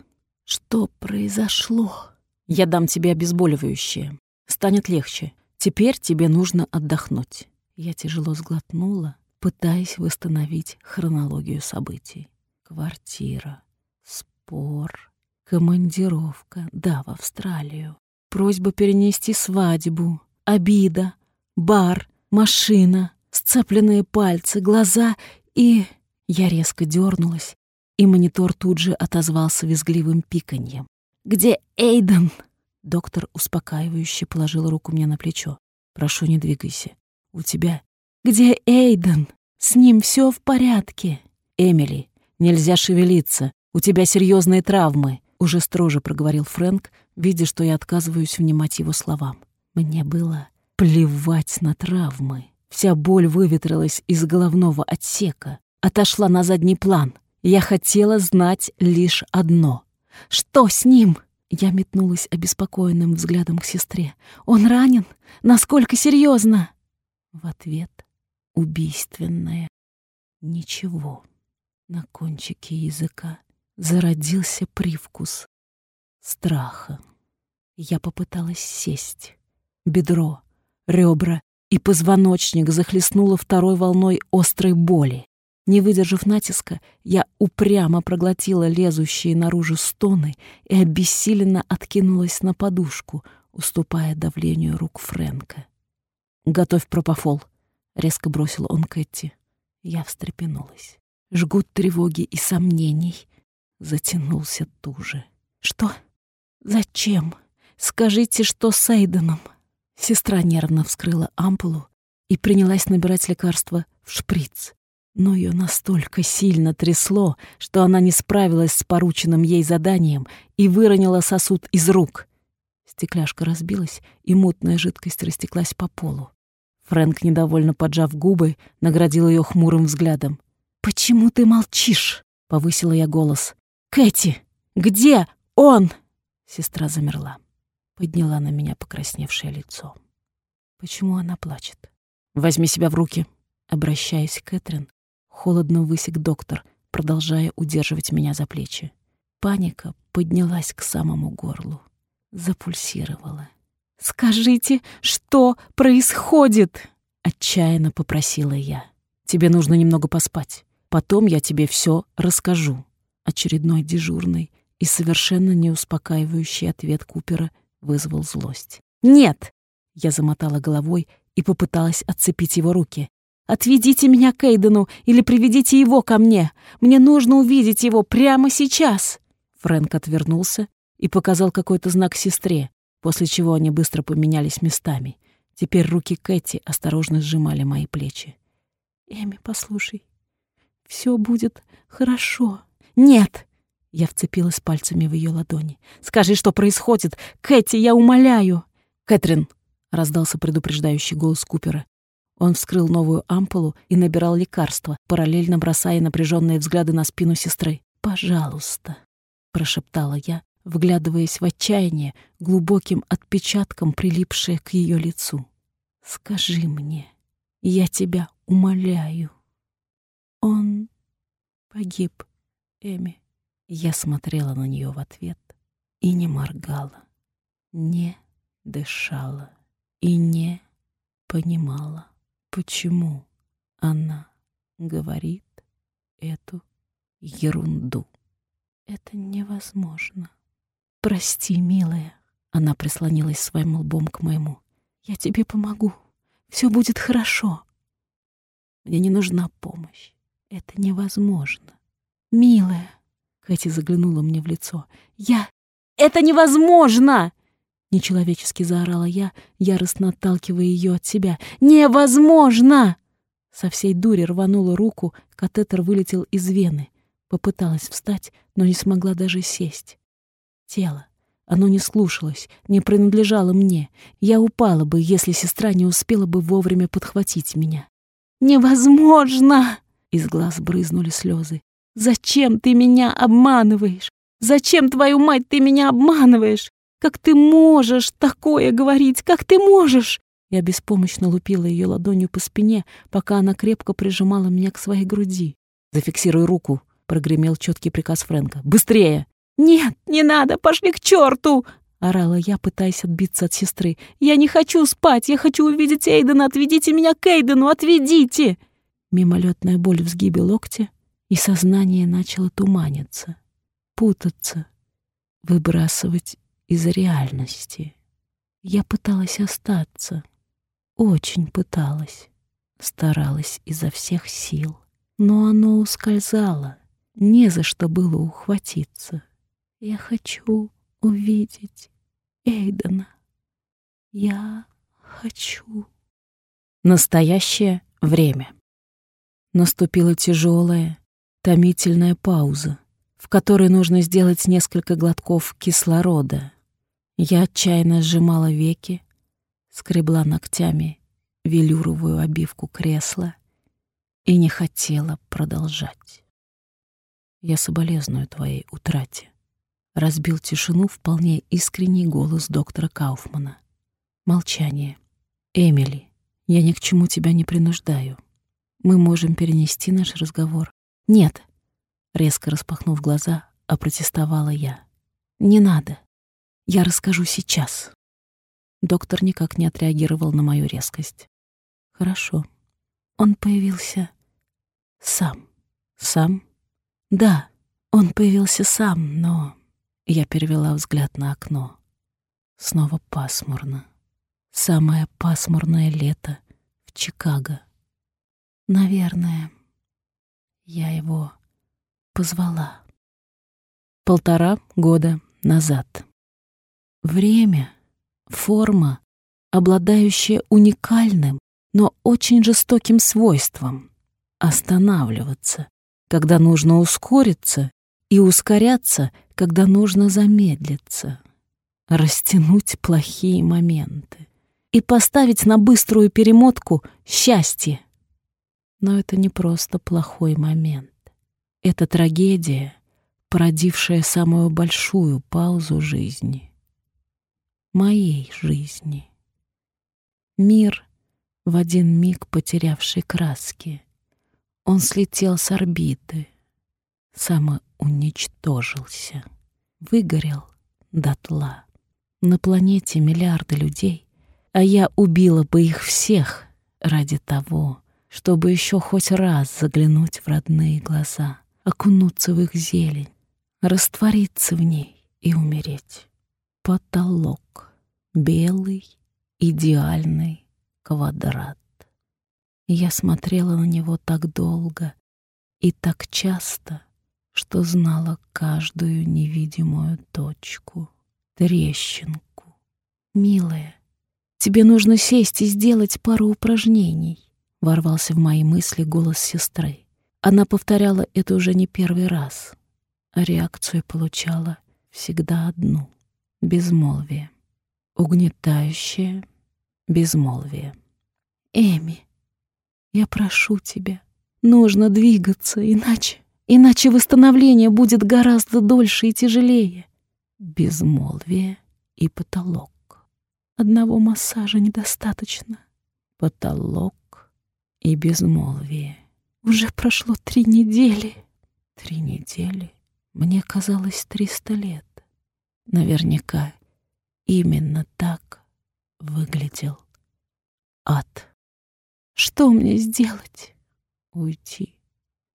Что произошло?» «Я дам тебе обезболивающее. Станет легче. Теперь тебе нужно отдохнуть». Я тяжело сглотнула, пытаясь восстановить хронологию событий. Квартира, спор, командировка, да, в Австралию, просьба перенести свадьбу, обида, бар, машина, сцепленные пальцы, глаза и... Я резко дернулась, и монитор тут же отозвался визгливым пиканьем. «Где Эйден?» Доктор успокаивающе положил руку мне на плечо. «Прошу, не двигайся. У тебя «Где Эйден? С ним все в порядке?» «Эмили, нельзя шевелиться. У тебя серьезные травмы», — уже строже проговорил Фрэнк, видя, что я отказываюсь внимать его словам. Мне было плевать на травмы. Вся боль выветрилась из головного отсека, отошла на задний план. Я хотела знать лишь одно. «Что с ним?» Я метнулась обеспокоенным взглядом к сестре. «Он ранен? Насколько серьезно?» В ответ убийственное. Ничего. На кончике языка зародился привкус страха. Я попыталась сесть. Бедро, ребра и позвоночник захлестнуло второй волной острой боли. Не выдержав натиска, я упрямо проглотила лезущие наружу стоны и обессиленно откинулась на подушку, уступая давлению рук Фрэнка. «Готовь пропофол», — резко бросил он Кэти. Я встрепенулась. Жгут тревоги и сомнений. Затянулся туже. «Что? Зачем? Скажите, что с Эйденом?» Сестра нервно вскрыла ампулу и принялась набирать лекарство в шприц. Но ее настолько сильно трясло, что она не справилась с порученным ей заданием и выронила сосуд из рук. Стекляшка разбилась, и мутная жидкость растеклась по полу. Фрэнк, недовольно поджав губы, наградил ее хмурым взглядом. «Почему ты молчишь?» — повысила я голос. «Кэти, где он?» Сестра замерла, подняла на меня покрасневшее лицо. Почему она плачет? «Возьми себя в руки», — обращаясь к Кэтрин, холодно высек доктор, продолжая удерживать меня за плечи. Паника поднялась к самому горлу, запульсировала. «Скажите, что происходит?» — отчаянно попросила я. Тебе нужно немного поспать. Потом я тебе все расскажу». Очередной дежурный и совершенно не успокаивающий ответ Купера вызвал злость. «Нет!» — я замотала головой и попыталась отцепить его руки. «Отведите меня к Эйдену или приведите его ко мне. Мне нужно увидеть его прямо сейчас!» Фрэнк отвернулся и показал какой-то знак сестре, после чего они быстро поменялись местами. Теперь руки Кэти осторожно сжимали мои плечи. «Эми, послушай, все будет хорошо». «Нет!» Я вцепилась пальцами в ее ладони. «Скажи, что происходит! Кэти, я умоляю!» «Кэтрин!» — раздался предупреждающий голос Купера. Он вскрыл новую ампулу и набирал лекарства, параллельно бросая напряженные взгляды на спину сестры. «Пожалуйста!» — прошептала я, вглядываясь в отчаяние, глубоким отпечатком прилипшее к ее лицу. «Скажи мне, я тебя умоляю». Он погиб, Эми. Я смотрела на нее в ответ и не моргала, не дышала и не понимала, почему она говорит эту ерунду. Это невозможно. Прости, милая. Она прислонилась своим лбом к моему. Я тебе помогу. Все будет хорошо. Мне не нужна помощь. Это невозможно. Милая, Кэти заглянула мне в лицо. Я... Это невозможно! Нечеловечески заорала я, яростно отталкивая ее от себя. Невозможно! Со всей дури рванула руку, катетер вылетел из вены. Попыталась встать, но не смогла даже сесть. Тело. Оно не слушалось, не принадлежало мне. Я упала бы, если сестра не успела бы вовремя подхватить меня. «Невозможно!» Из глаз брызнули слезы. «Зачем ты меня обманываешь? Зачем, твою мать, ты меня обманываешь? Как ты можешь такое говорить? Как ты можешь?» Я беспомощно лупила ее ладонью по спине, пока она крепко прижимала меня к своей груди. «Зафиксируй руку», — прогремел четкий приказ Фрэнка. «Быстрее!» «Нет, не надо, пошли к черту!» — орала я, пытаясь отбиться от сестры. «Я не хочу спать, я хочу увидеть Эйдена, отведите меня к Эйдену, отведите!» Мимолетная боль в сгибе локтя, и сознание начало туманиться, путаться, выбрасывать из реальности. Я пыталась остаться, очень пыталась, старалась изо всех сил, но оно ускользало, не за что было ухватиться. Я хочу увидеть Эйдена. Я хочу. Настоящее время. Наступила тяжелая, томительная пауза, в которой нужно сделать несколько глотков кислорода. Я отчаянно сжимала веки, скребла ногтями велюровую обивку кресла и не хотела продолжать. Я соболезную твоей утрате. Разбил тишину вполне искренний голос доктора Кауфмана. Молчание. Эмили, я ни к чему тебя не принуждаю. Мы можем перенести наш разговор «Нет», — резко распахнув глаза, опротестовала я. «Не надо. Я расскажу сейчас». Доктор никак не отреагировал на мою резкость. «Хорошо. Он появился сам. Сам? Да, он появился сам, но...» Я перевела взгляд на окно. Снова пасмурно. Самое пасмурное лето в Чикаго. Наверное, я его позвала. Полтора года назад. Время, форма, обладающая уникальным, но очень жестоким свойством — останавливаться, когда нужно ускориться, и ускоряться, когда нужно замедлиться, растянуть плохие моменты и поставить на быструю перемотку счастье, но это не просто плохой момент. Это трагедия, породившая самую большую паузу жизни. Моей жизни. Мир, в один миг потерявший краски. Он слетел с орбиты, самоуничтожился, выгорел дотла. На планете миллиарды людей, а я убила бы их всех ради того, чтобы еще хоть раз заглянуть в родные глаза, окунуться в их зелень, раствориться в ней и умереть. Потолок. Белый, идеальный квадрат. Я смотрела на него так долго и так часто, что знала каждую невидимую точку, трещинку. «Милая, тебе нужно сесть и сделать пару упражнений», — ворвался в мои мысли голос сестры. Она повторяла это уже не первый раз, а реакцию получала всегда одну — безмолвие. Угнетающее безмолвие. «Эми, я прошу тебя, нужно двигаться, иначе, иначе восстановление будет гораздо дольше и тяжелее». Безмолвие и потолок. Одного массажа недостаточно. Потолок и безмолвие. Уже прошло три недели. Три недели? Мне казалось триста лет. Наверняка именно так выглядел ад. Что мне сделать? Уйти.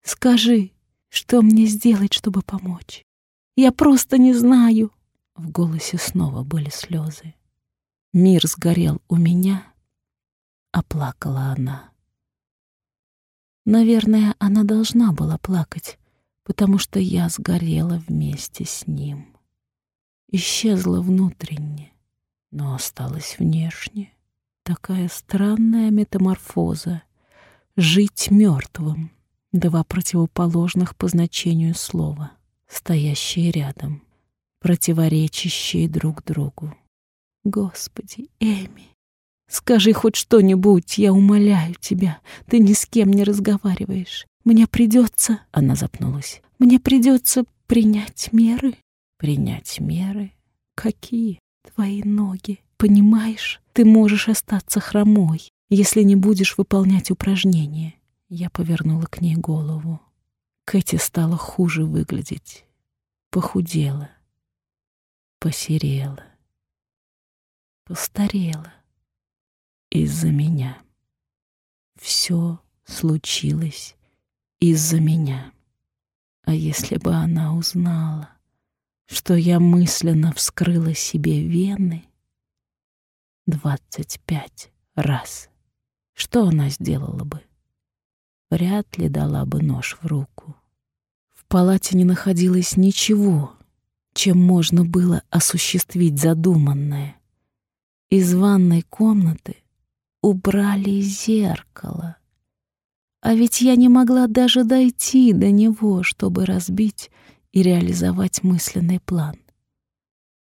Скажи, что мне сделать, чтобы помочь? Я просто не знаю. В голосе снова были слезы. Мир сгорел у меня, оплакала она. Наверное, она должна была плакать, потому что я сгорела вместе с ним. Исчезла внутренне, но осталась внешне. Такая странная метаморфоза. Жить мертвым. Два противоположных по значению слова, стоящие рядом, противоречащие друг другу. Господи, Эми, Скажи хоть что-нибудь, я умоляю тебя. Ты ни с кем не разговариваешь. Мне придется...» Она запнулась. «Мне придется принять меры». «Принять меры? Какие? Твои ноги. Понимаешь, ты можешь остаться хромой, если не будешь выполнять упражнения». Я повернула к ней голову. Кэти стала хуже выглядеть. Похудела. Посерела. Постарела из-за меня. Все случилось из-за меня. А если бы она узнала, что я мысленно вскрыла себе вены двадцать пять раз, что она сделала бы? Вряд ли дала бы нож в руку. В палате не находилось ничего, чем можно было осуществить задуманное. Из ванной комнаты убрали зеркало. А ведь я не могла даже дойти до него, чтобы разбить и реализовать мысленный план.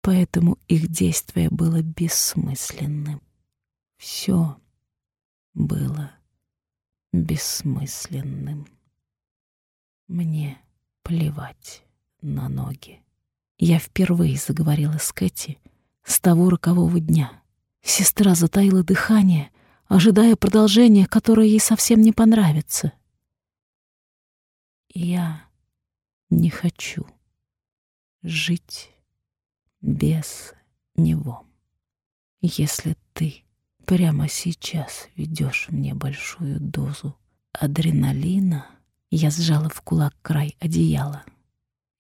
Поэтому их действие было бессмысленным. Все было бессмысленным. Мне плевать на ноги. Я впервые заговорила с Кэти с того рокового дня. Сестра затаила дыхание, ожидая продолжения, которое ей совсем не понравится. Я не хочу жить без него. Если ты прямо сейчас ведешь мне большую дозу адреналина, я сжала в кулак край одеяла.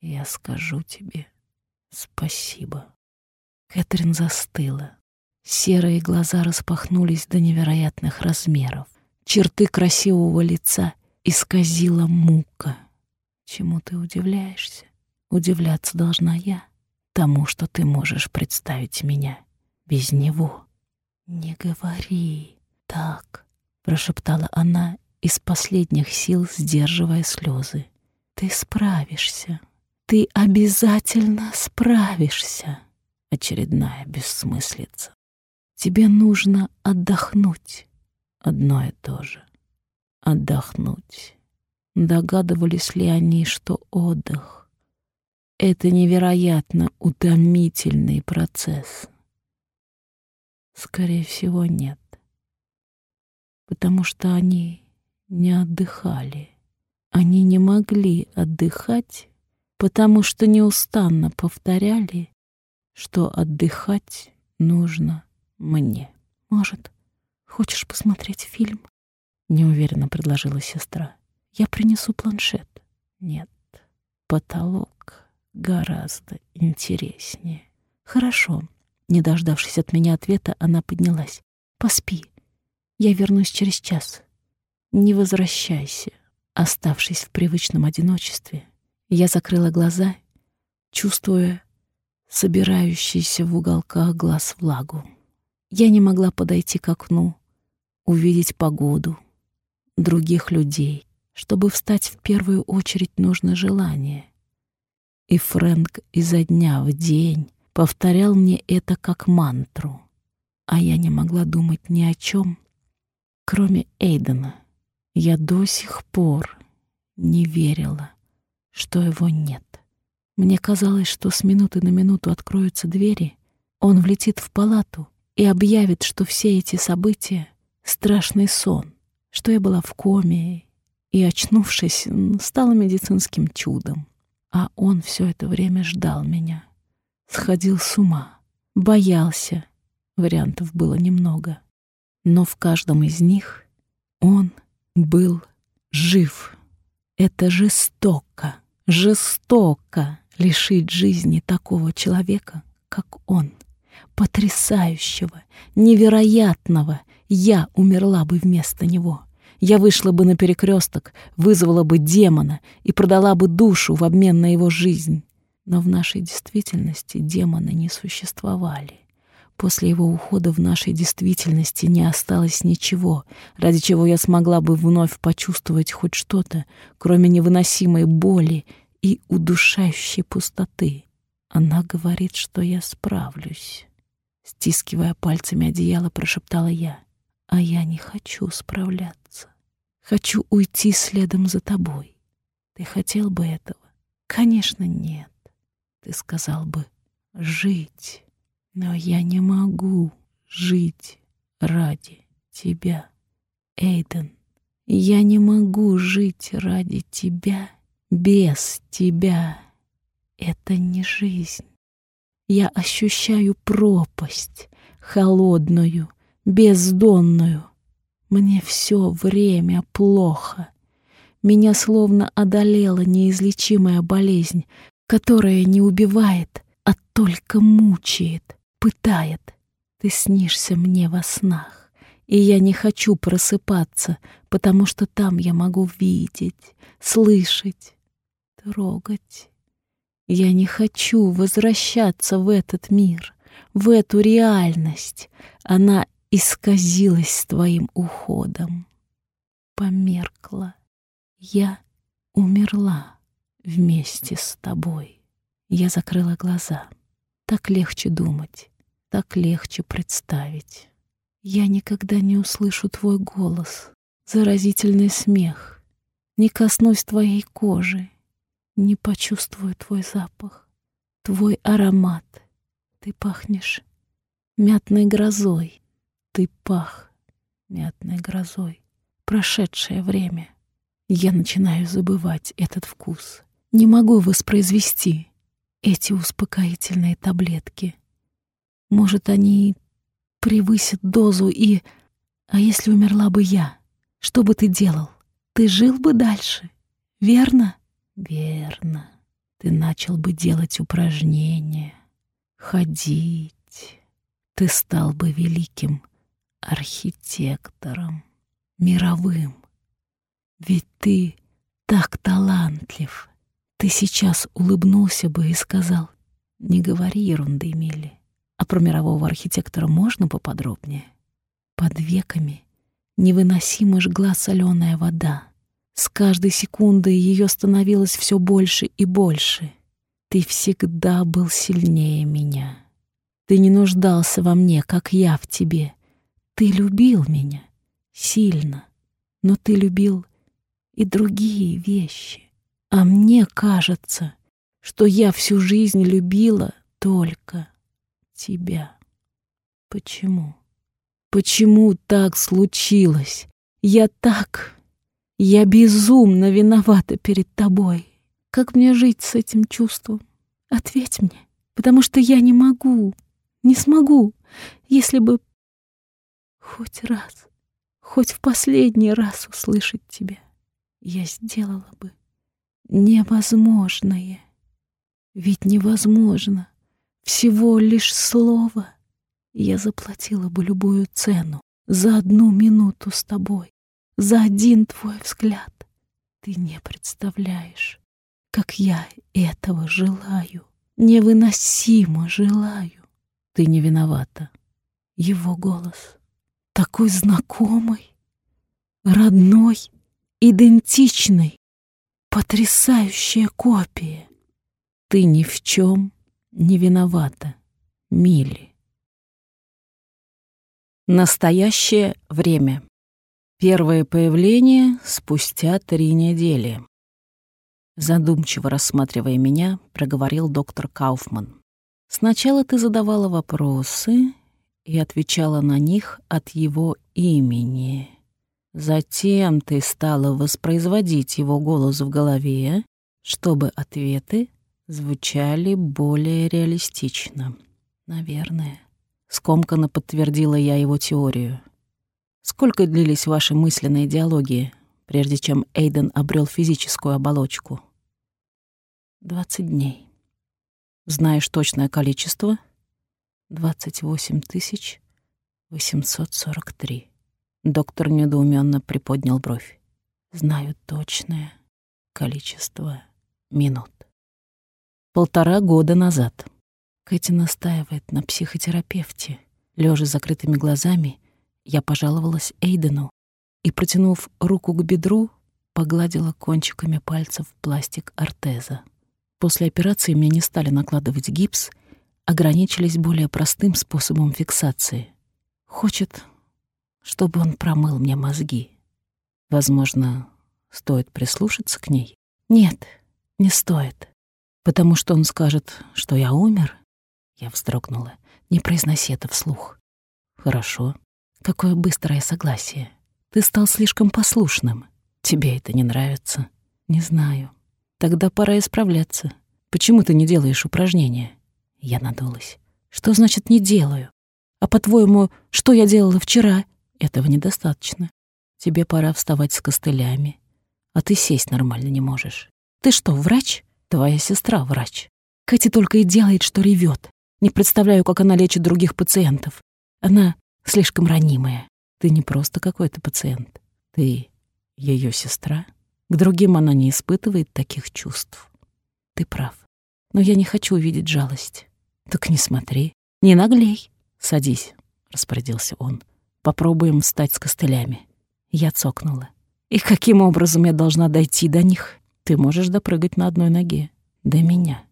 Я скажу тебе спасибо. Кэтрин застыла, Серые глаза распахнулись до невероятных размеров. Черты красивого лица исказила мука. Чему ты удивляешься? Удивляться должна я. Тому, что ты можешь представить меня без него. «Не говори так», — прошептала она из последних сил, сдерживая слезы. «Ты справишься. Ты обязательно справишься». Очередная бессмыслица. Тебе нужно отдохнуть. Одно и то же. Отдохнуть. Догадывались ли они, что отдых — это невероятно утомительный процесс? Скорее всего, нет. Потому что они не отдыхали. Они не могли отдыхать, потому что неустанно повторяли, что отдыхать нужно мне. Может, хочешь посмотреть фильм? — неуверенно предложила сестра. «Я принесу планшет». «Нет, потолок гораздо интереснее». «Хорошо». Не дождавшись от меня ответа, она поднялась. «Поспи. Я вернусь через час. Не возвращайся». Оставшись в привычном одиночестве, я закрыла глаза, чувствуя собирающийся в уголках глаз влагу. Я не могла подойти к окну, увидеть погоду, других людей. Чтобы встать в первую очередь нужно желание. И Фрэнк изо дня в день повторял мне это как мантру, а я не могла думать ни о чем, кроме Эйдена. Я до сих пор не верила, что его нет. Мне казалось, что с минуты на минуту откроются двери, он влетит в палату и объявит, что все эти события — страшный сон, что я была в коме и, очнувшись, стала медицинским чудом. А он все это время ждал меня, сходил с ума, боялся. Вариантов было немного. Но в каждом из них он был жив. Это жестоко, жестоко лишить жизни такого человека, как он, потрясающего, невероятного, я умерла бы вместо него. Я вышла бы на перекресток, вызвала бы демона и продала бы душу в обмен на его жизнь. Но в нашей действительности демоны не существовали. После его ухода в нашей действительности не осталось ничего, ради чего я смогла бы вновь почувствовать хоть что-то, кроме невыносимой боли и удушающей пустоты. Она говорит, что я справлюсь. Стискивая пальцами одеяло, прошептала я. А я не хочу справляться. Хочу уйти следом за тобой. Ты хотел бы этого? Конечно, нет. Ты сказал бы «жить». Но я не могу жить ради тебя, Эйден. Я не могу жить ради тебя без тебя. Это не жизнь. Я ощущаю пропасть, холодную, бездонную. Мне все время плохо. Меня словно одолела неизлечимая болезнь, которая не убивает, а только мучает, пытает. Ты снишься мне во снах, и я не хочу просыпаться, потому что там я могу видеть, слышать, трогать. Я не хочу возвращаться в этот мир, в эту реальность. Она исказилась с твоим уходом. Померкла. Я умерла вместе с тобой. Я закрыла глаза. Так легче думать, так легче представить. Я никогда не услышу твой голос, заразительный смех, не коснусь твоей кожи, не почувствую твой запах, твой аромат. Ты пахнешь мятной грозой. Ты пах мятной грозой. Прошедшее время. Я начинаю забывать этот вкус. Не могу воспроизвести эти успокоительные таблетки. Может, они превысят дозу и... А если умерла бы я? Что бы ты делал? Ты жил бы дальше, верно? Верно. Ты начал бы делать упражнения, ходить. Ты стал бы великим архитектором, мировым. Ведь ты так талантлив. Ты сейчас улыбнулся бы и сказал, не говори ерунды, Милли. А про мирового архитектора можно поподробнее? Под веками невыносимо жгла соленая вода. С каждой секундой ее становилось все больше и больше. Ты всегда был сильнее меня. Ты не нуждался во мне, как я в тебе. Ты любил меня сильно, но ты любил и другие вещи. А мне кажется, что я всю жизнь любила только тебя. Почему? Почему так случилось? Я так я безумно виновата перед тобой. Как мне жить с этим чувством? Ответь мне, потому что я не могу, не смогу, если бы хоть раз, хоть в последний раз услышать тебя, я сделала бы невозможное. Ведь невозможно всего лишь слово. Я заплатила бы любую цену за одну минуту с тобой, за один твой взгляд. Ты не представляешь, как я этого желаю, невыносимо желаю. Ты не виновата. Его голос такой знакомый, родной, идентичный, потрясающая копия. Ты ни в чем не виновата, Милли. Настоящее время. Первое появление спустя три недели. Задумчиво рассматривая меня, проговорил доктор Кауфман. Сначала ты задавала вопросы и отвечала на них от его имени. Затем ты стала воспроизводить его голос в голове, чтобы ответы звучали более реалистично. Наверное. Скомканно подтвердила я его теорию. Сколько длились ваши мысленные диалоги, прежде чем Эйден обрел физическую оболочку? Двадцать дней. Знаешь точное количество? Двадцать восемь тысяч восемьсот сорок три. Доктор недоуменно приподнял бровь. Знаю точное количество минут. Полтора года назад. Кэти настаивает на психотерапевте. Лежа с закрытыми глазами, я пожаловалась Эйдену и, протянув руку к бедру, погладила кончиками пальцев пластик ортеза. После операции мне не стали накладывать гипс, ограничились более простым способом фиксации. Хочет, чтобы он промыл мне мозги. Возможно, стоит прислушаться к ней? Нет, не стоит. Потому что он скажет, что я умер? Я вздрогнула. Не произноси это вслух. Хорошо. Какое быстрое согласие. Ты стал слишком послушным. Тебе это не нравится? Не знаю. Тогда пора исправляться. Почему ты не делаешь упражнения? Я надулась. Что значит «не делаю»? А по-твоему, что я делала вчера? Этого недостаточно. Тебе пора вставать с костылями. А ты сесть нормально не можешь. Ты что, врач? Твоя сестра врач. Кэти только и делает, что ревет. Не представляю, как она лечит других пациентов. Она слишком ранимая. Ты не просто какой-то пациент. Ты ее сестра. К другим она не испытывает таких чувств. Ты прав. Но я не хочу увидеть жалость. Так не смотри. Не наглей. Садись, распорядился он. Попробуем встать с костылями. Я цокнула. И каким образом я должна дойти до них? Ты можешь допрыгать на одной ноге. До меня.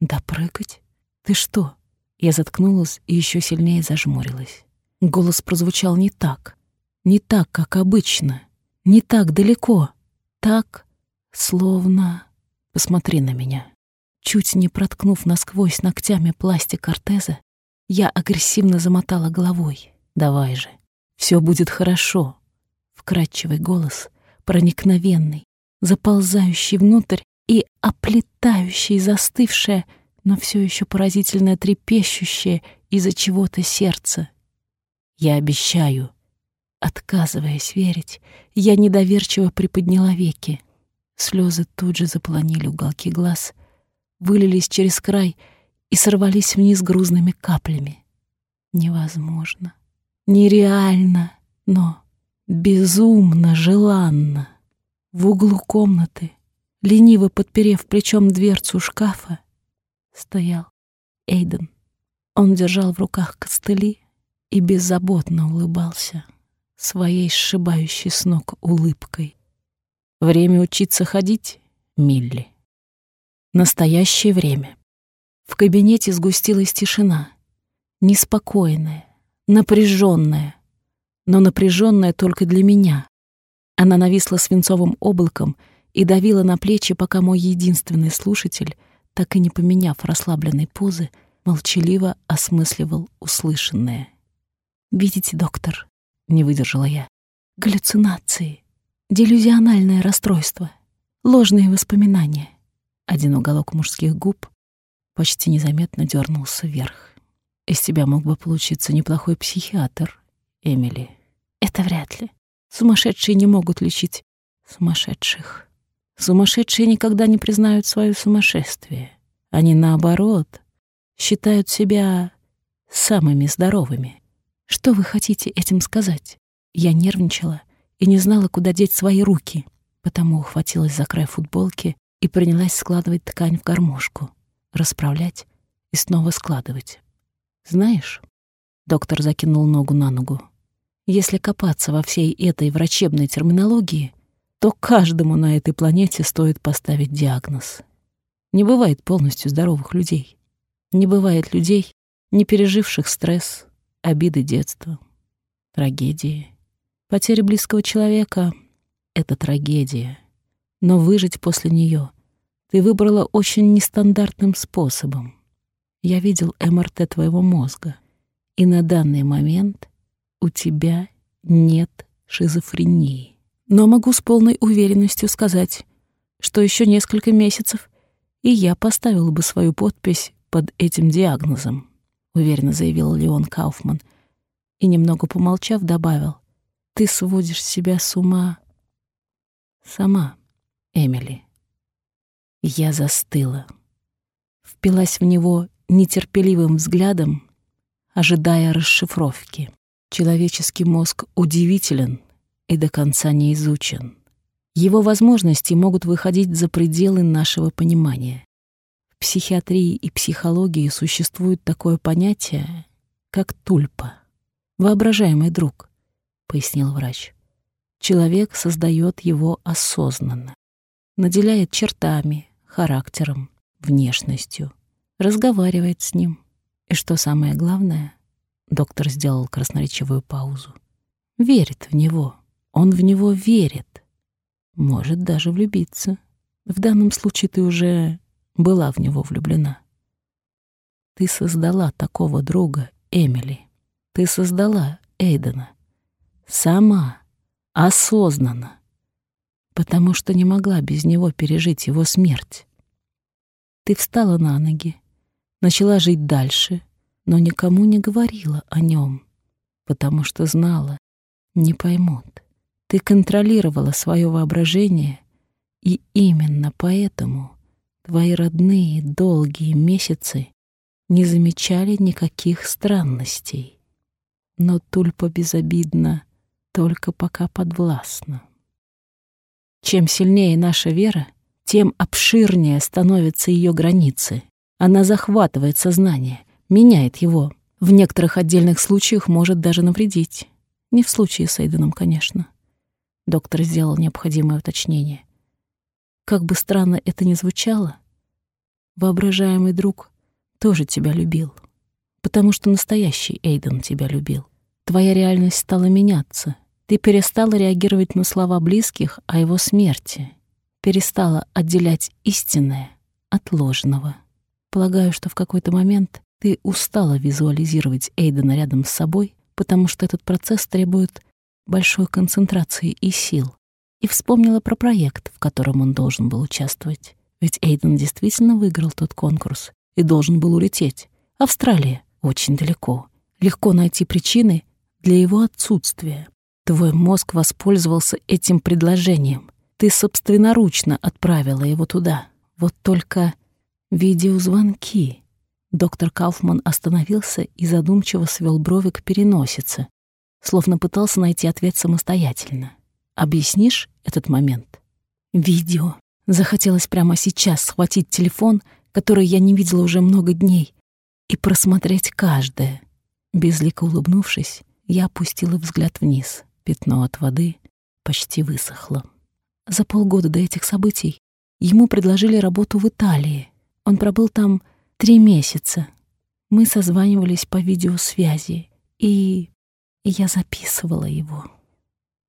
Допрыгать? Ты что? Я заткнулась и еще сильнее зажмурилась. Голос прозвучал не так. Не так, как обычно. Не так далеко. Так, словно... Посмотри на меня. Чуть не проткнув насквозь ногтями пластик ортеза, я агрессивно замотала головой. «Давай же, все будет хорошо. Вкрадчивый голос, проникновенный, заползающий внутрь и оплетающий застывшее, но все еще поразительно трепещущее из-за чего-то сердце. Я обещаю. Отказываясь верить, я недоверчиво приподняла веки. Слезы тут же заполонили уголки глаз, вылились через край и сорвались вниз грузными каплями. Невозможно нереально, но безумно желанно. В углу комнаты, лениво подперев плечом дверцу шкафа, стоял Эйден. Он держал в руках костыли и беззаботно улыбался своей сшибающей с ног улыбкой. Время учиться ходить, Милли. Настоящее время. В кабинете сгустилась тишина, неспокойная, напряженная, но напряженная только для меня. Она нависла свинцовым облаком и давила на плечи, пока мой единственный слушатель, так и не поменяв расслабленной позы, молчаливо осмысливал услышанное. «Видите, доктор?» — не выдержала я. «Галлюцинации, делюзиональное расстройство, ложные воспоминания». Один уголок мужских губ почти незаметно дернулся вверх. Из тебя мог бы получиться неплохой психиатр, Эмили. Это вряд ли. Сумасшедшие не могут лечить сумасшедших. Сумасшедшие никогда не признают свое сумасшествие. Они, наоборот, считают себя самыми здоровыми. Что вы хотите этим сказать? Я нервничала и не знала, куда деть свои руки, потому ухватилась за край футболки и принялась складывать ткань в гармошку, расправлять и снова складывать. Знаешь, доктор закинул ногу на ногу. Если копаться во всей этой врачебной терминологии, то каждому на этой планете стоит поставить диагноз. Не бывает полностью здоровых людей. Не бывает людей, не переживших стресс, обиды детства, трагедии. Потеря близкого человека — это трагедия. Но выжить после нее ты выбрала очень нестандартным способом. Я видел МРТ твоего мозга, и на данный момент у тебя нет шизофрении. Но могу с полной уверенностью сказать, что еще несколько месяцев, и я поставил бы свою подпись под этим диагнозом, уверенно заявил Леон Кауфман и, немного помолчав, добавил, ты сводишь себя с ума сама, Эмили. Я застыла, впилась в него нетерпеливым взглядом, ожидая расшифровки. Человеческий мозг удивителен и до конца не изучен. Его возможности могут выходить за пределы нашего понимания. Психиатрии и психологии существует такое понятие, как тульпа. Воображаемый друг, пояснил врач. Человек создает его осознанно, наделяет чертами, характером, внешностью, разговаривает с ним. И что самое главное, доктор сделал красноречивую паузу, верит в него. Он в него верит. Может даже влюбиться. В данном случае ты уже была в него влюблена. Ты создала такого друга, Эмили. Ты создала Эйдена. Сама, осознанно. Потому что не могла без него пережить его смерть. Ты встала на ноги, начала жить дальше, но никому не говорила о нем, потому что знала, не поймут. Ты контролировала свое воображение, и именно поэтому твои родные долгие месяцы не замечали никаких странностей. Но тульпа безобидна только пока подвластна. Чем сильнее наша вера, тем обширнее становятся ее границы. Она захватывает сознание, меняет его. В некоторых отдельных случаях может даже навредить. Не в случае с Эйденом, конечно. Доктор сделал необходимое уточнение. Как бы странно это ни звучало, воображаемый друг тоже тебя любил, потому что настоящий Эйден тебя любил. Твоя реальность стала меняться. Ты перестала реагировать на слова близких о его смерти, перестала отделять истинное от ложного. Полагаю, что в какой-то момент ты устала визуализировать Эйдена рядом с собой, потому что этот процесс требует большой концентрации и сил, и вспомнила про проект, в котором он должен был участвовать. Ведь Эйден действительно выиграл тот конкурс и должен был улететь. Австралия очень далеко. Легко найти причины для его отсутствия. Твой мозг воспользовался этим предложением. Ты собственноручно отправила его туда. Вот только видеозвонки. Доктор Кауфман остановился и задумчиво свел брови к переносице, словно пытался найти ответ самостоятельно. «Объяснишь этот момент?» «Видео. Захотелось прямо сейчас схватить телефон, который я не видела уже много дней, и просмотреть каждое». Безлико улыбнувшись, я опустила взгляд вниз. Пятно от воды почти высохло. За полгода до этих событий ему предложили работу в Италии. Он пробыл там три месяца. Мы созванивались по видеосвязи, и я записывала его.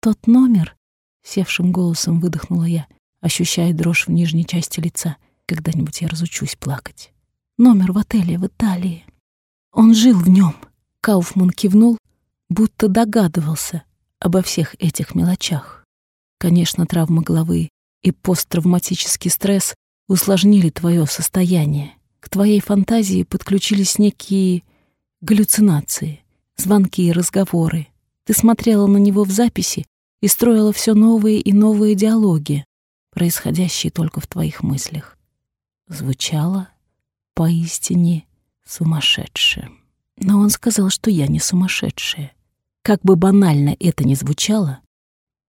Тот номер, севшим голосом выдохнула я, ощущая дрожь в нижней части лица. Когда-нибудь я разучусь плакать. Номер в отеле в Италии. Он жил в нем. Кауфман кивнул, будто догадывался обо всех этих мелочах. Конечно, травма головы и посттравматический стресс усложнили твое состояние. К твоей фантазии подключились некие галлюцинации звонки и разговоры. Ты смотрела на него в записи и строила все новые и новые диалоги, происходящие только в твоих мыслях. Звучало поистине сумасшедшее. Но он сказал, что я не сумасшедшая. Как бы банально это ни звучало,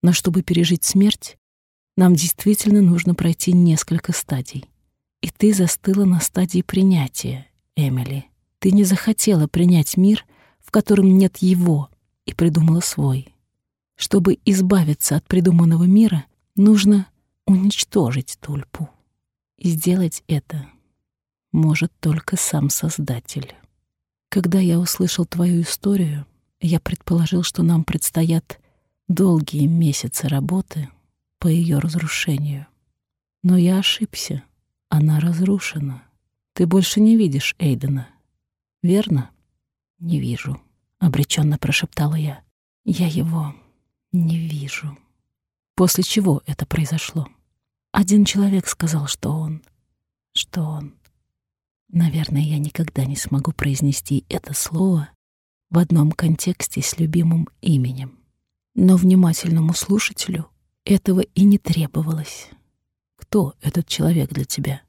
но чтобы пережить смерть, нам действительно нужно пройти несколько стадий. И ты застыла на стадии принятия, Эмили. Ты не захотела принять мир, в котором нет его, и придумала свой. Чтобы избавиться от придуманного мира, нужно уничтожить тульпу. И сделать это может только сам Создатель. Когда я услышал твою историю, я предположил, что нам предстоят долгие месяцы работы по ее разрушению. Но я ошибся. Она разрушена. Ты больше не видишь Эйдена, верно? Не вижу, обреченно прошептала я. Я его не вижу. После чего это произошло? Один человек сказал, что он... Что он... Наверное, я никогда не смогу произнести это слово в одном контексте с любимым именем. Но внимательному слушателю этого и не требовалось. Кто этот человек для тебя?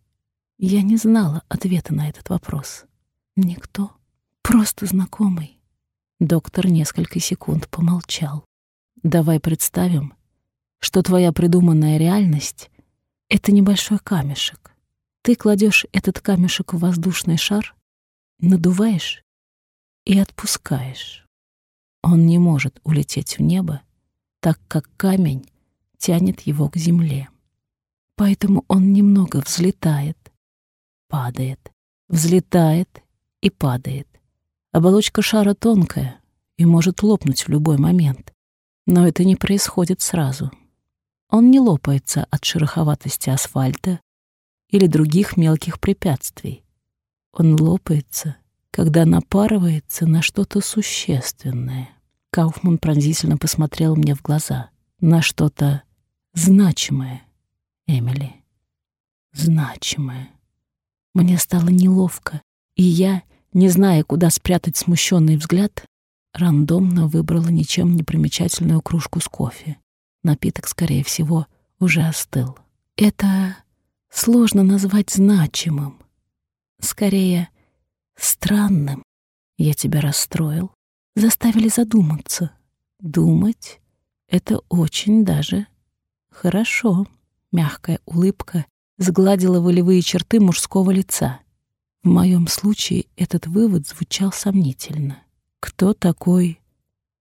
Я не знала ответа на этот вопрос. Никто. Просто знакомый. Доктор несколько секунд помолчал. Давай представим, что твоя придуманная реальность — это небольшой камешек. Ты кладешь этот камешек в воздушный шар, надуваешь и отпускаешь. Он не может улететь в небо, так как камень тянет его к земле. Поэтому он немного взлетает, падает, взлетает и падает. Оболочка шара тонкая и может лопнуть в любой момент. Но это не происходит сразу. Он не лопается от шероховатости асфальта или других мелких препятствий. Он лопается, когда напарывается на что-то существенное. Кауфман пронзительно посмотрел мне в глаза. На что-то значимое, Эмили. Значимое. Мне стало неловко, и я, не зная, куда спрятать смущенный взгляд, рандомно выбрала ничем не примечательную кружку с кофе. Напиток, скорее всего, уже остыл. Это сложно назвать значимым. Скорее, странным. Я тебя расстроил. Заставили задуматься. Думать — это очень даже хорошо. Мягкая улыбка сгладила волевые черты мужского лица. В моем случае этот вывод звучал сомнительно. Кто такой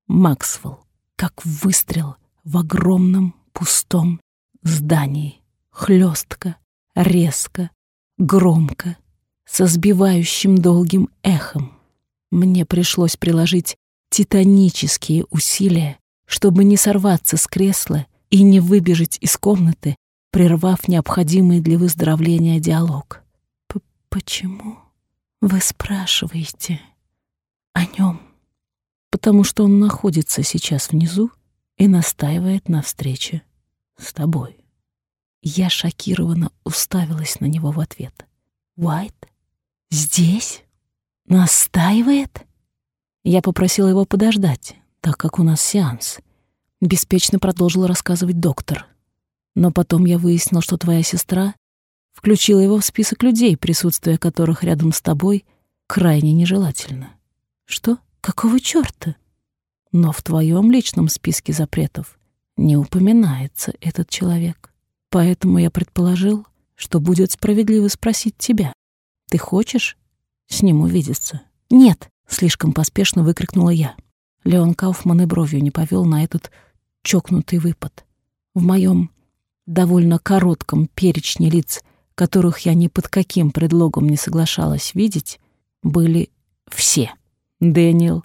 Максвелл? Как выстрел в огромном пустом здании. Хлестко, резко, громко, со сбивающим долгим эхом. Мне пришлось приложить титанические усилия, чтобы не сорваться с кресла и не выбежать из комнаты, прервав необходимый для выздоровления диалог. «Почему вы спрашиваете о нем?» «Потому что он находится сейчас внизу и настаивает на встрече с тобой». Я шокированно уставилась на него в ответ. «Уайт? Здесь? Настаивает?» Я попросила его подождать, так как у нас сеанс. Беспечно продолжил рассказывать доктор. Но потом я выяснил, что твоя сестра включила его в список людей, присутствие которых рядом с тобой крайне нежелательно. Что? Какого чёрта? Но в твоем личном списке запретов не упоминается этот человек. Поэтому я предположил, что будет справедливо спросить тебя. Ты хочешь с ним увидеться? Нет, слишком поспешно выкрикнула я. Леон Кауфман и бровью не повел на этот чокнутый выпад. В моем довольно коротком перечне лиц, которых я ни под каким предлогом не соглашалась видеть, были все. Дэниел,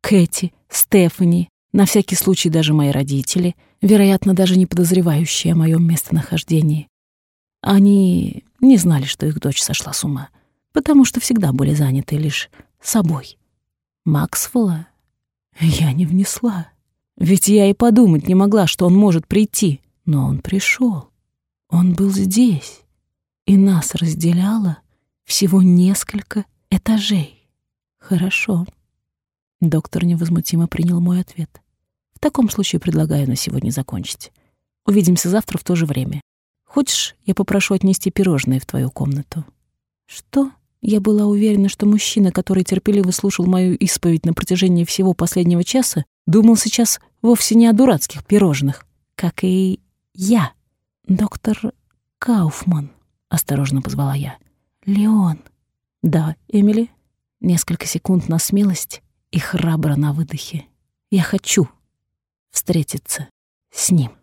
Кэти, Стефани, на всякий случай даже мои родители, вероятно, даже не подозревающие о моем местонахождении. Они не знали, что их дочь сошла с ума, потому что всегда были заняты лишь собой. Максвелла я не внесла. Ведь я и подумать не могла, что он может прийти. Но он пришел. Он был здесь. И нас разделяло всего несколько этажей. Хорошо. Доктор невозмутимо принял мой ответ. В таком случае предлагаю на сегодня закончить. Увидимся завтра в то же время. Хочешь, я попрошу отнести пирожные в твою комнату? Что? Я была уверена, что мужчина, который терпеливо слушал мою исповедь на протяжении всего последнего часа, думал сейчас вовсе не о дурацких пирожных, как и я. Доктор Кауфман, осторожно позвала я. Леон. Да, Эмили. Несколько секунд на смелость и храбро на выдохе. Я хочу встретиться с ним.